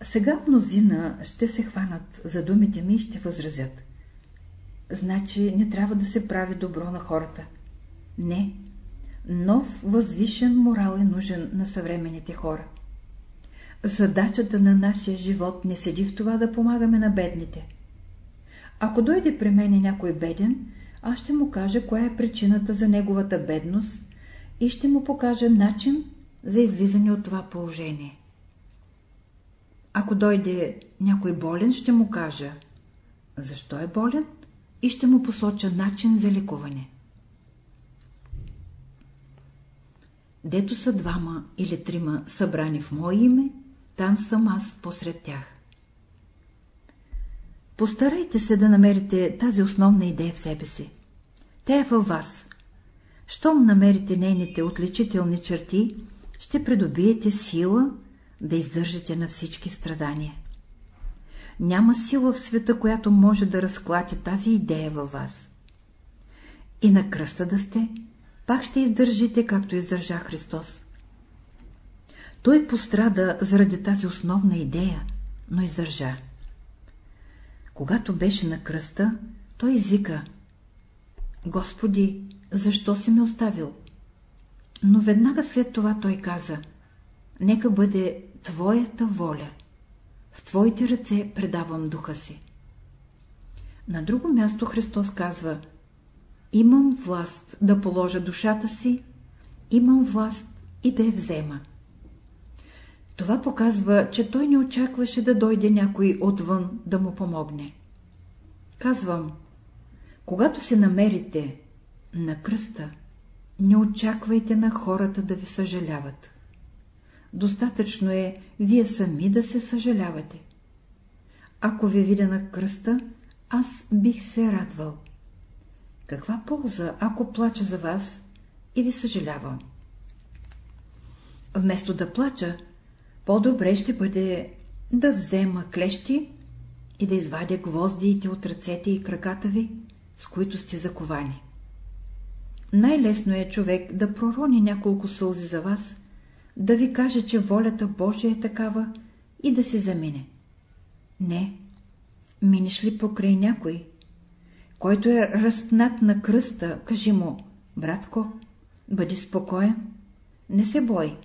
Сега мнозина ще се хванат за думите ми и ще възразят. Значи не трябва да се прави добро на хората. Не, Нов възвишен морал е нужен на съвременните хора. Задачата на нашия живот не седи в това да помагаме на бедните. Ако дойде при мене някой беден, аз ще му кажа коя е причината за неговата бедност и ще му покажа начин за излизане от това положение. Ако дойде някой болен, ще му кажа защо е болен и ще му посоча начин за лекуване. Дето са двама или трима събрани в мое име, там съм аз посред тях. Постарайте се да намерите тази основна идея в себе си. Тя е във вас. Щом намерите нейните отличителни черти, ще придобиете сила да издържите на всички страдания. Няма сила в света, която може да разклати тази идея във вас. И на кръста да сте, пак ще издържите, както издържа Христос. Той пострада заради тази основна идея, но издържа. Когато беше на кръста, той извика Господи, защо си ме оставил? Но веднага след това той каза Нека бъде Твоята воля. В Твоите ръце предавам духа си. На друго място Христос казва Имам власт да положа душата си, имам власт и да я взема. Това показва, че той не очакваше да дойде някой отвън да му помогне. Казвам, когато се намерите на кръста, не очаквайте на хората да ви съжаляват. Достатъчно е вие сами да се съжалявате. Ако ви видя на кръста, аз бих се радвал. Каква полза, ако плача за вас и ви съжалявам? Вместо да плача, по-добре ще бъде да взема клещи и да извадя гвоздиите от ръцете и краката ви, с които сте заковани. Най-лесно е човек да пророни няколко сълзи за вас, да ви каже, че волята Божия е такава и да се замине. Не, минеш ли покрай някой, който е разпнат на кръста, кажи му, братко, бъди спокоен, не се бой,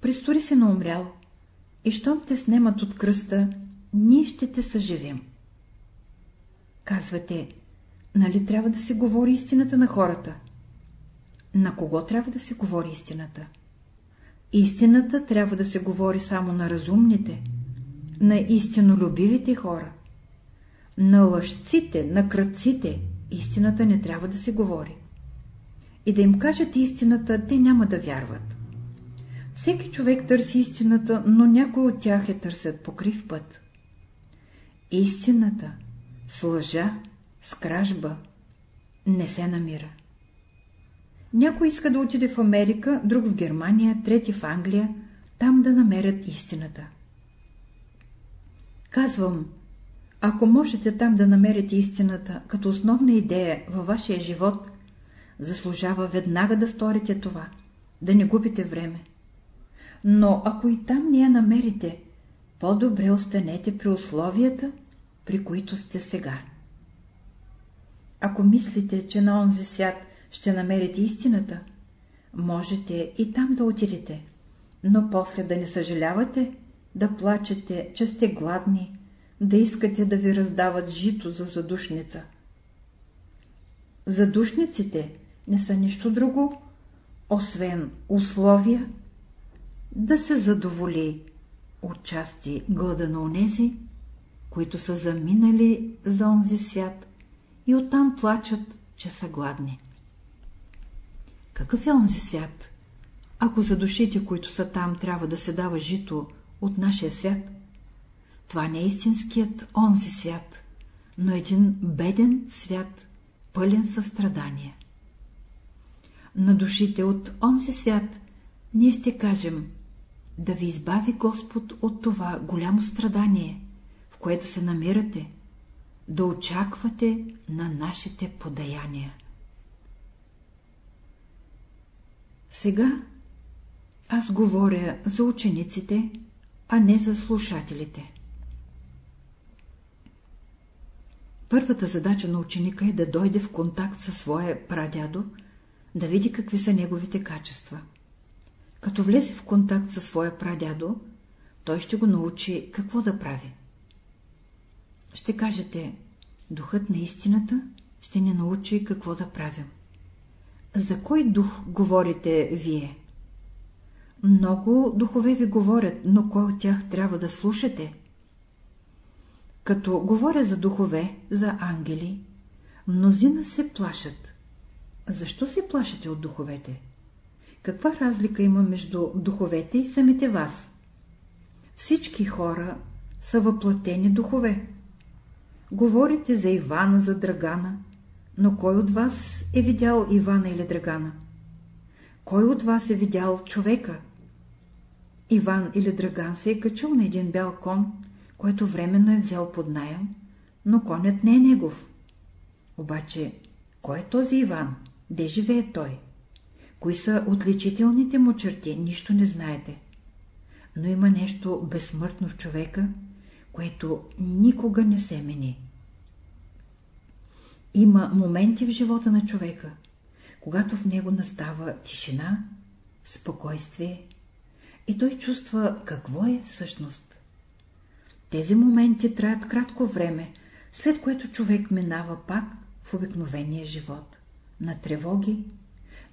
пристори се на умрял и щом те снемат от кръста, ние ще те съживим. Казвате, нали трябва да се говори истината на хората? На кого трябва да се говори истината? Истината трябва да се говори само на разумните, на истинолюбивите хора. На лъжците, на кръците истината не трябва да се говори. И да им кажете истината, те няма да вярват. Всеки човек търси истината, но някой от тях е търсят по крив път. Истината с лъжа, с кражба не се намира. Някой иска да отиде в Америка, друг в Германия, трети в Англия, там да намерят истината. Казвам, ако можете там да намерите истината като основна идея във вашия живот, заслужава веднага да сторите това, да не губите време. Но ако и там не я намерите, по-добре останете при условията, при които сте сега. Ако мислите, че на онзи свят ще намерите истината, можете и там да отидете, но после да не съжалявате, да плачете, че сте гладни, да искате да ви раздават жито за задушница. Задушниците не са нищо друго, освен условия да се задоволи отчасти глада на онези, които са заминали за онзи свят и оттам плачат, че са гладни. Какъв е онзи свят? Ако за душите, които са там, трябва да се дава жито от нашия свят, това не е истинският онзи свят, но един беден свят, пълен състрадание. На душите от онзи свят ние ще кажем да ви избави Господ от това голямо страдание, в което се намирате, да очаквате на нашите подаяния. Сега аз говоря за учениците, а не за слушателите. Първата задача на ученика е да дойде в контакт със своя прадядо, да види какви са неговите качества. Като влезе в контакт със своя прадядо, той ще го научи какво да прави. Ще кажете, духът на истината ще ни научи какво да правим. За кой дух говорите вие? Много духове ви говорят, но кой от тях трябва да слушате? Като говоря за духове, за ангели, мнозина се плашат. Защо се плашите от духовете? Каква разлика има между духовете и самите вас? Всички хора са въплатени духове. Говорите за Ивана, за Драгана, но кой от вас е видял Ивана или Драгана? Кой от вас е видял човека? Иван или Драган се е качил на един бял кон, който временно е взел под найем, но конят не е негов. Обаче, кой е този Иван? Де живее той? Кои са отличителните му черти, нищо не знаете. Но има нещо безсмъртно в човека, което никога не се мени. Има моменти в живота на човека, когато в него настава тишина, спокойствие и той чувства какво е всъщност. Тези моменти траят кратко време, след което човек минава пак в обикновения живот, на тревоги,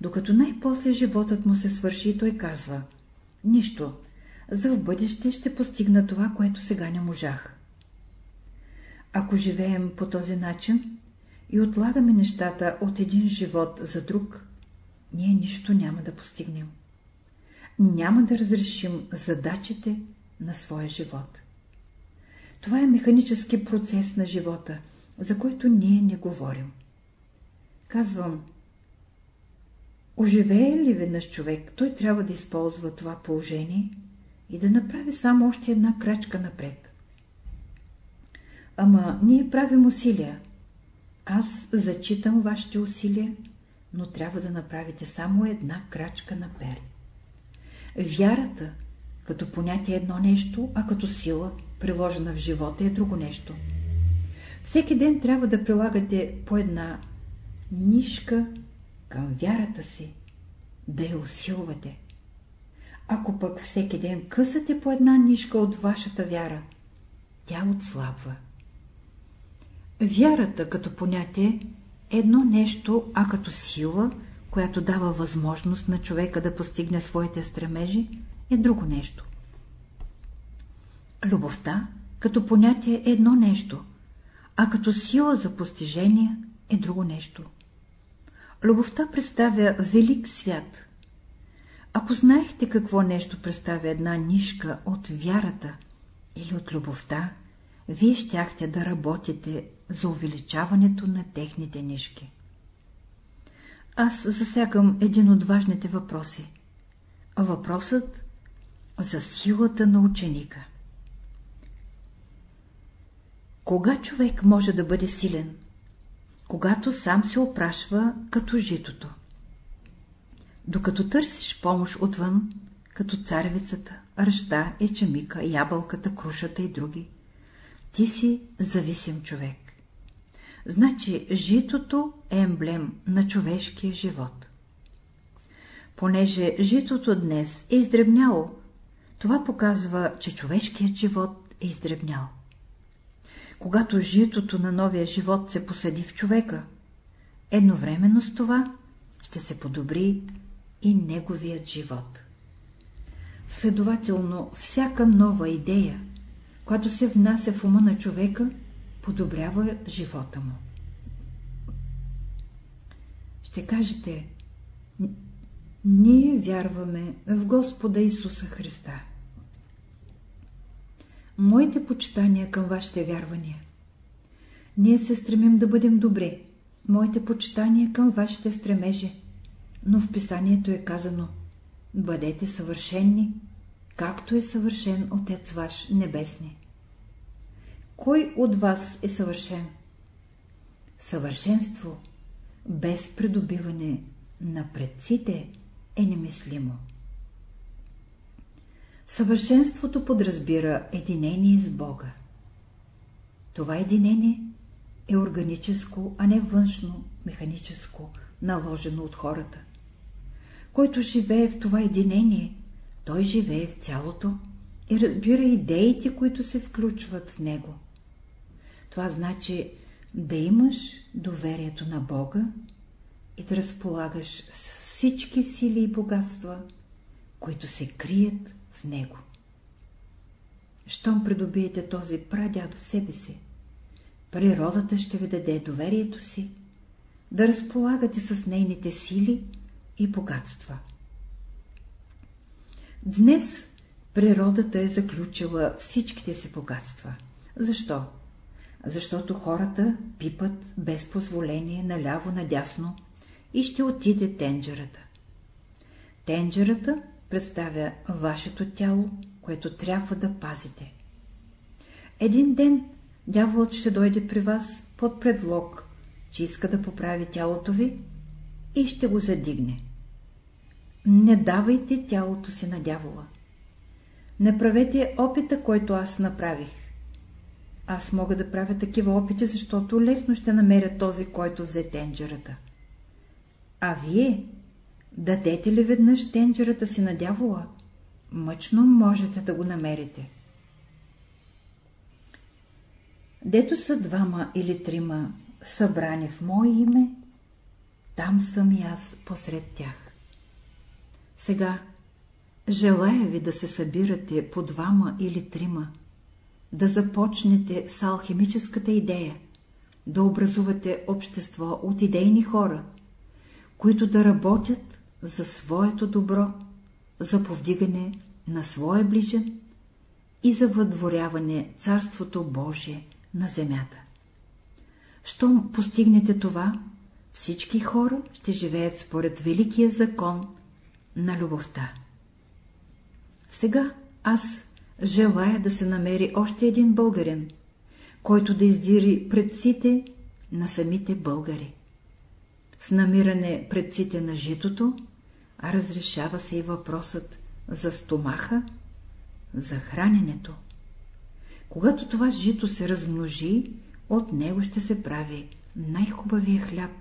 докато най-после животът му се свърши и той казва «Нищо, за в бъдеще ще постигна това, което сега не можах». Ако живеем по този начин и отлагаме нещата от един живот за друг, ние нищо няма да постигнем. Няма да разрешим задачите на своя живот. Това е механически процес на живота, за който ние не говорим. Казвам, оживее ли веднъж човек, той трябва да използва това положение и да направи само още една крачка напред. Ама ние правим усилия. Аз зачитам вашите усилия, но трябва да направите само една крачка напред. Вярата, като понятие е едно нещо, а като сила, приложена в живота, е друго нещо. Всеки ден трябва да прилагате по една нишка към вярата си, да я усилвате. Ако пък всеки ден късате по една нишка от вашата вяра, тя отслабва. Вярата като понятие е едно нещо, а като сила, която дава възможност на човека да постигне своите стремежи, е друго нещо. Любовта като понятие е едно нещо, а като сила за постижение е друго нещо. Любовта представя велик свят. Ако знаехте какво нещо представя една нишка от вярата или от любовта, вие щяхте да работите за увеличаването на техните нишки. Аз засягам един от важните въпроси. Въпросът за силата на ученика. Кога човек може да бъде силен? Когато сам се опрашва като житото. Докато търсиш помощ отвън, като царевицата, ръща, ечемика, ябълката, крушата и други, ти си зависим човек. Значи житото е емблем на човешкия живот. Понеже житото днес е издребняло, това показва, че човешкият живот е издребнял. Когато житото на новия живот се посади в човека, едновременно с това ще се подобри и неговият живот. Следователно, всяка нова идея, която се внася в ума на човека, подобрява живота му. Ще кажете, ние вярваме в Господа Исуса Христа. Моите почитания към вашите вярвания. Ние се стремим да бъдем добри. Моите почитания към вашите стремежи. Но в писанието е казано Бъдете съвършенни, както е съвършен Отец ваш небесни. Кой от вас е съвършен? Съвършенство без придобиване на предците е немислимо. Съвършенството подразбира единение с Бога. Това единение е органическо, а не външно, механическо, наложено от хората. който живее в това единение, той живее в цялото и разбира идеите, които се включват в него. Това значи да имаш доверието на Бога и да разполагаш с всички сили и богатства, които се крият в него. Щом придобиете този прадядо в себе си, природата ще ви даде доверието си, да разполагате с нейните сили и богатства. Днес природата е заключила всичките си богатства. Защо? Защото хората пипат без позволение наляво-надясно и ще отиде тенджерата. Тенджерата представя вашето тяло, което трябва да пазите. Един ден дяволът ще дойде при вас под предлог, че иска да поправи тялото ви и ще го задигне. Не давайте тялото си на дявола. Не правете опита, който аз направих. Аз мога да правя такива опити, защото лесно ще намеря този, който взе тенджерата. А вие дадете ли веднъж тенджерата си на дявола, мъчно можете да го намерите. Дето са двама или трима събрани в мое име, там съм и аз посред тях. Сега желая ви да се събирате по двама или трима, да започнете с алхимическата идея, да образувате общество от идейни хора, които да работят за своето добро, за повдигане на своя ближен и за въдворяване Царството Божие на земята. Щом постигнете това, всички хора ще живеят според великия закон на любовта. Сега аз желая да се намери още един българин, който да издири предците на самите българи. С намиране предците на житото, разрешава се и въпросът за стомаха, за храненето. Когато това жито се размножи, от него ще се прави най-хубавия хляб,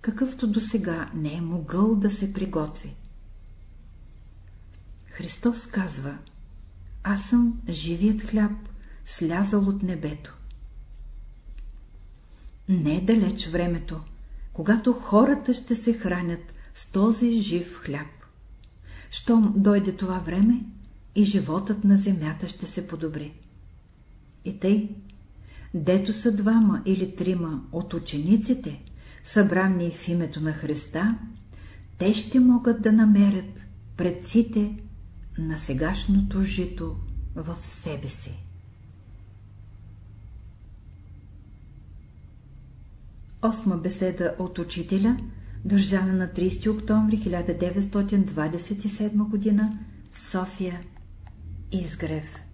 какъвто до сега не е могъл да се приготви. Христос казва, аз съм живият хляб, слязал от небето. Не е далеч времето, когато хората ще се хранят с този жив хляб. Щом дойде това време, и животът на земята ще се подобри. И тъй, дето са двама или трима от учениците, събрани в името на Христа, те ще могат да намерят предците на сегашното жито в себе си. Осма беседа от учителя, държана на 30 октомври 1927 г. София Изгрев